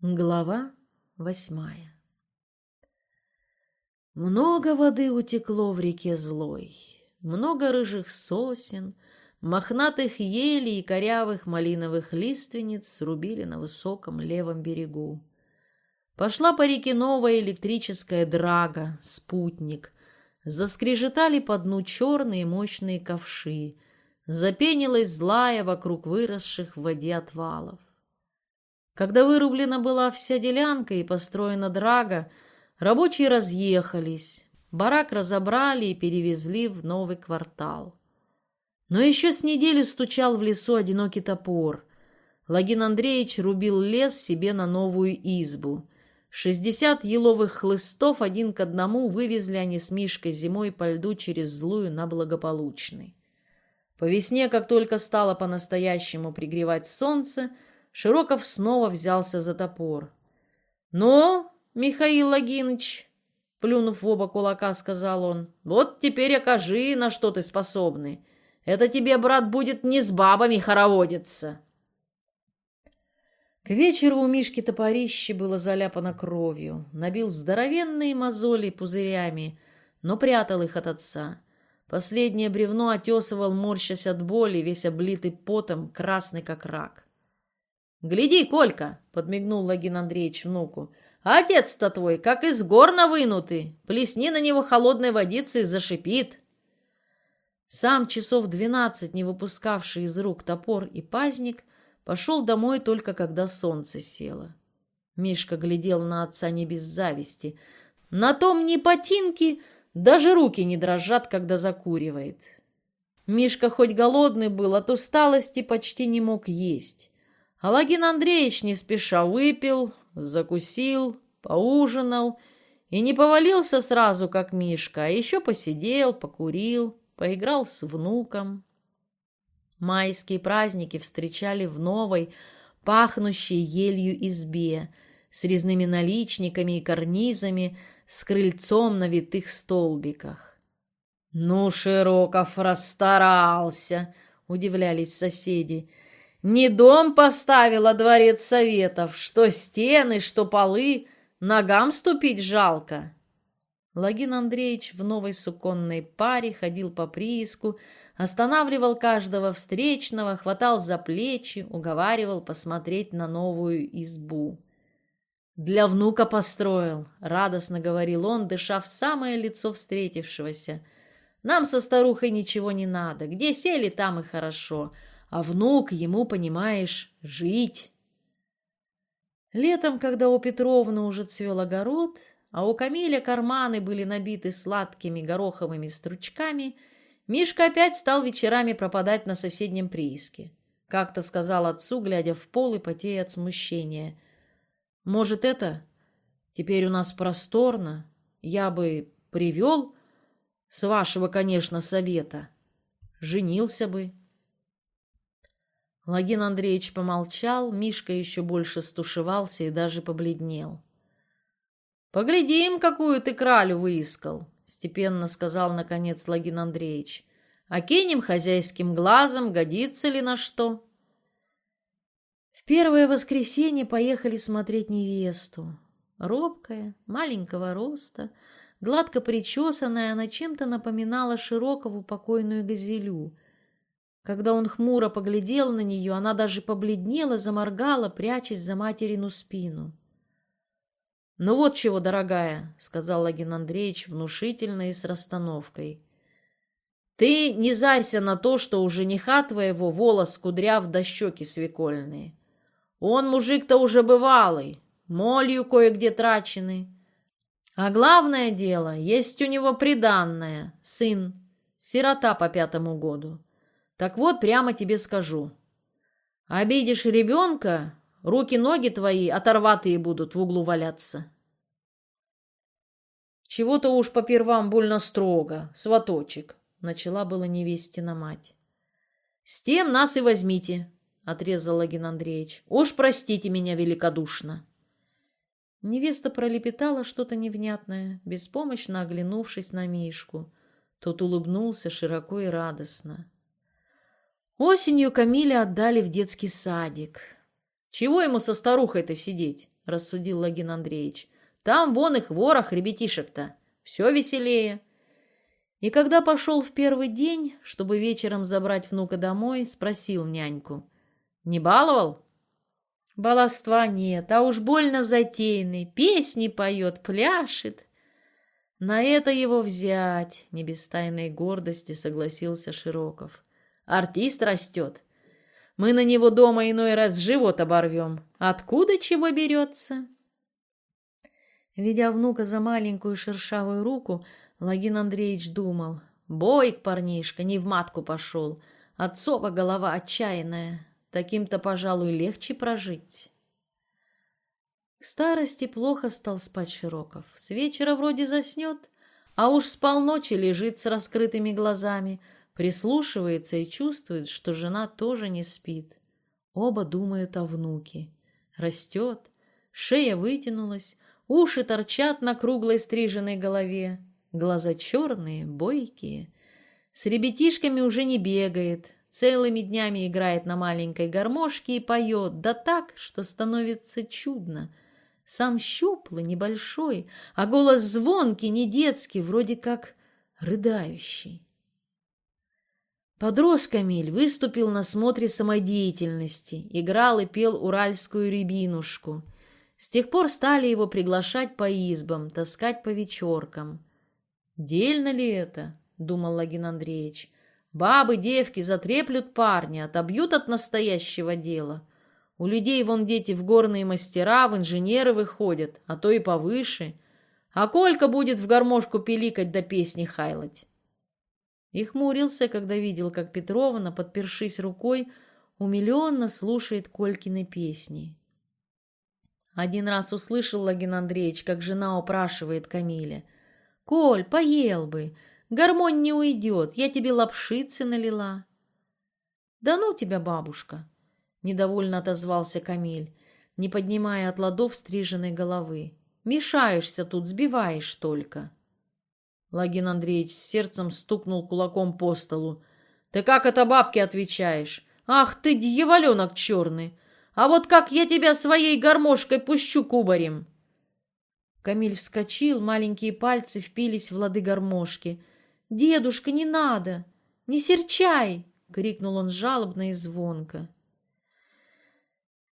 Глава восьмая Много воды утекло в реке злой, Много рыжих сосен, Мохнатых елей и корявых малиновых лиственниц Срубили на высоком левом берегу. Пошла по реке новая электрическая драга, спутник. Заскрежетали по дну черные мощные ковши. Запенилась злая вокруг выросших в воде отвалов. Когда вырублена была вся делянка и построена драга, рабочие разъехались, барак разобрали и перевезли в новый квартал. Но еще с недели стучал в лесу одинокий топор. Логин Андреевич рубил лес себе на новую избу. Шестьдесят еловых хлыстов один к одному вывезли они с Мишкой зимой по льду через злую на благополучный. По весне, как только стало по-настоящему пригревать солнце, Широков снова взялся за топор. «Ну, Михаил Логиныч», — плюнув в оба кулака, сказал он, — «вот теперь окажи, на что ты способный. Это тебе, брат, будет не с бабами хороводиться». К вечеру у Мишки топорище было заляпано кровью, набил здоровенные мозоли пузырями, но прятал их от отца. Последнее бревно отесывал, морщась от боли, весь облитый потом, красный как рак. «Гляди, Колька!» — подмигнул Логин Андреевич внуку. «Отец-то твой, как из горна вынутый! Плесни на него холодной водицы и зашипит!» Сам часов двенадцать, не выпускавший из рук топор и пазник, Пошел домой только когда солнце село. Мишка глядел на отца не без зависти. На том ни ботинки, даже руки не дрожат, когда закуривает. Мишка хоть голодный был, от усталости почти не мог есть. Алагин Андреевич не спеша выпил, закусил, поужинал и не повалился сразу, как Мишка, а еще посидел, покурил, поиграл с внуком. Майские праздники встречали в новой, пахнущей елью избе, с резными наличниками и карнизами, с крыльцом на витых столбиках. «Ну, Широков расстарался!» — удивлялись соседи. «Не дом поставил, а дворец советов, что стены, что полы, ногам ступить жалко». Логин Андреевич в новой суконной паре ходил по прииску, останавливал каждого встречного, хватал за плечи, уговаривал посмотреть на новую избу. «Для внука построил», — радостно говорил он, дыша в самое лицо встретившегося. «Нам со старухой ничего не надо. Где сели, там и хорошо. А внук ему, понимаешь, жить». Летом, когда у Петровны уже цвел огород, а у Камиля карманы были набиты сладкими гороховыми стручками, Мишка опять стал вечерами пропадать на соседнем прииске. Как-то сказал отцу, глядя в пол и потея от смущения. «Может, это? Теперь у нас просторно. Я бы привел, с вашего, конечно, совета. Женился бы». Логин Андреевич помолчал, Мишка еще больше стушевался и даже побледнел. «Поглядим, какую ты кралю выискал», — степенно сказал, наконец, Логин Андреевич. «Окинем хозяйским глазом, годится ли на что?» В первое воскресенье поехали смотреть невесту. Робкая, маленького роста, гладко причесанная, она чем-то напоминала Широкову покойную газелю. Когда он хмуро поглядел на нее, она даже побледнела, заморгала, прячась за материну спину. «Ну вот чего, дорогая», — сказал Лагин Андреевич внушительно и с расстановкой. «Ты не зарься на то, что у жениха твоего волос кудряв до щеки свекольные. Он мужик-то уже бывалый, молью кое-где траченый. А главное дело, есть у него приданное, сын, сирота по пятому году. Так вот, прямо тебе скажу. Обидишь ребенка, руки-ноги твои оторватые будут в углу валяться. Чего-то уж по первам больно строго, сваточек, начала была невестина мать. С тем нас и возьмите, отрезал Лагин Андреевич. Уж простите меня великодушно. Невеста пролепетала что-то невнятное, беспомощно оглянувшись на Мишку. Тот улыбнулся широко и радостно. Осенью Камиля отдали в детский садик. «Чего ему со старухой-то сидеть?» — рассудил Лагин Андреевич. Там вон их ворох ребятишек-то. Все веселее. И когда пошел в первый день, чтобы вечером забрать внука домой, спросил няньку. «Не баловал?» «Баловства нет, а уж больно затейный. Песни поет, пляшет». «На это его взять», — не без тайной гордости согласился Широков. «Артист растет. Мы на него дома иной раз живот оборвем. Откуда чего берется?» Ведя внука за маленькую шершавую руку, Логин Андреевич думал. Бойк парнишка, не в матку пошел. Отцова голова отчаянная. Таким-то, пожалуй, легче прожить. К старости плохо стал спать Широков. С вечера вроде заснет, а уж с полночи лежит с раскрытыми глазами, прислушивается и чувствует, что жена тоже не спит. Оба думают о внуке. Растет, шея вытянулась, Уши торчат на круглой стриженной голове, глаза черные, бойкие. С ребятишками уже не бегает, целыми днями играет на маленькой гармошке и поет, да так, что становится чудно. Сам щуплый, небольшой, а голос звонкий, не детский, вроде как рыдающий. Подрос Камиль, выступил на смотре самодеятельности, играл и пел уральскую рябинушку. С тех пор стали его приглашать по избам, таскать по вечеркам. «Дельно ли это?» — думал Лагин Андреевич. «Бабы, девки затреплют парня, отобьют от настоящего дела. У людей вон дети в горные мастера, в инженеры выходят, а то и повыше. А Колька будет в гармошку пиликать да песни хайлать». И хмурился, когда видел, как Петровна, подпершись рукой, умиленно слушает Колькины песни. Один раз услышал Лагин Андреевич, как жена упрашивает Камиля. «Коль, поел бы. Гармонь не уйдет. Я тебе лапшицы налила». «Да ну тебя, бабушка!» — недовольно отозвался Камиль, не поднимая от ладов стриженной головы. «Мешаешься тут, сбиваешь только». Лагин Андреевич с сердцем стукнул кулаком по столу. «Ты как это бабке отвечаешь? Ах ты, дьяволенок черный! А вот как я тебя своей гармошкой пущу кубарем!» Камиль вскочил, маленькие пальцы впились в лады гармошки. «Дедушка, не надо! Не серчай!» — крикнул он жалобно и звонко.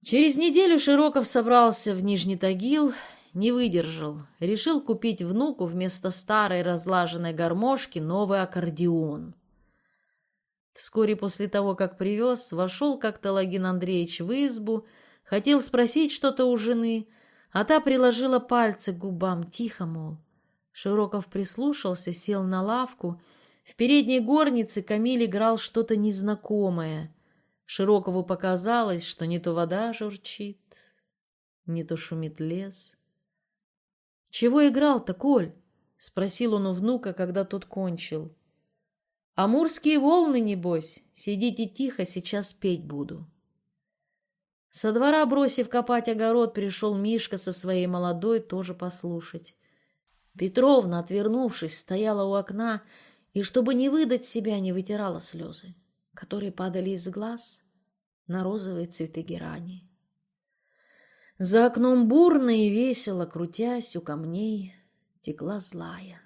Через неделю Широков собрался в Нижний Тагил, не выдержал, решил купить внуку вместо старой разлаженной гармошки новый аккордеон. Вскоре после того, как привез, вошел как-то Логин Андреевич в избу, хотел спросить что-то у жены, а та приложила пальцы к губам, тихо, мол. Широков прислушался, сел на лавку. В передней горнице Камиль играл что-то незнакомое. Широкову показалось, что не то вода журчит, не то шумит лес. «Чего играл-то, Коль?» — спросил он у внука, когда тот кончил. «Амурские волны, небось. Сидите тихо, сейчас петь буду». Со двора, бросив копать огород, пришел Мишка со своей молодой тоже послушать. Петровна, отвернувшись, стояла у окна и, чтобы не выдать себя, не вытирала слезы, которые падали из глаз на розовые цветы герани. За окном бурно и весело, крутясь у камней, текла злая,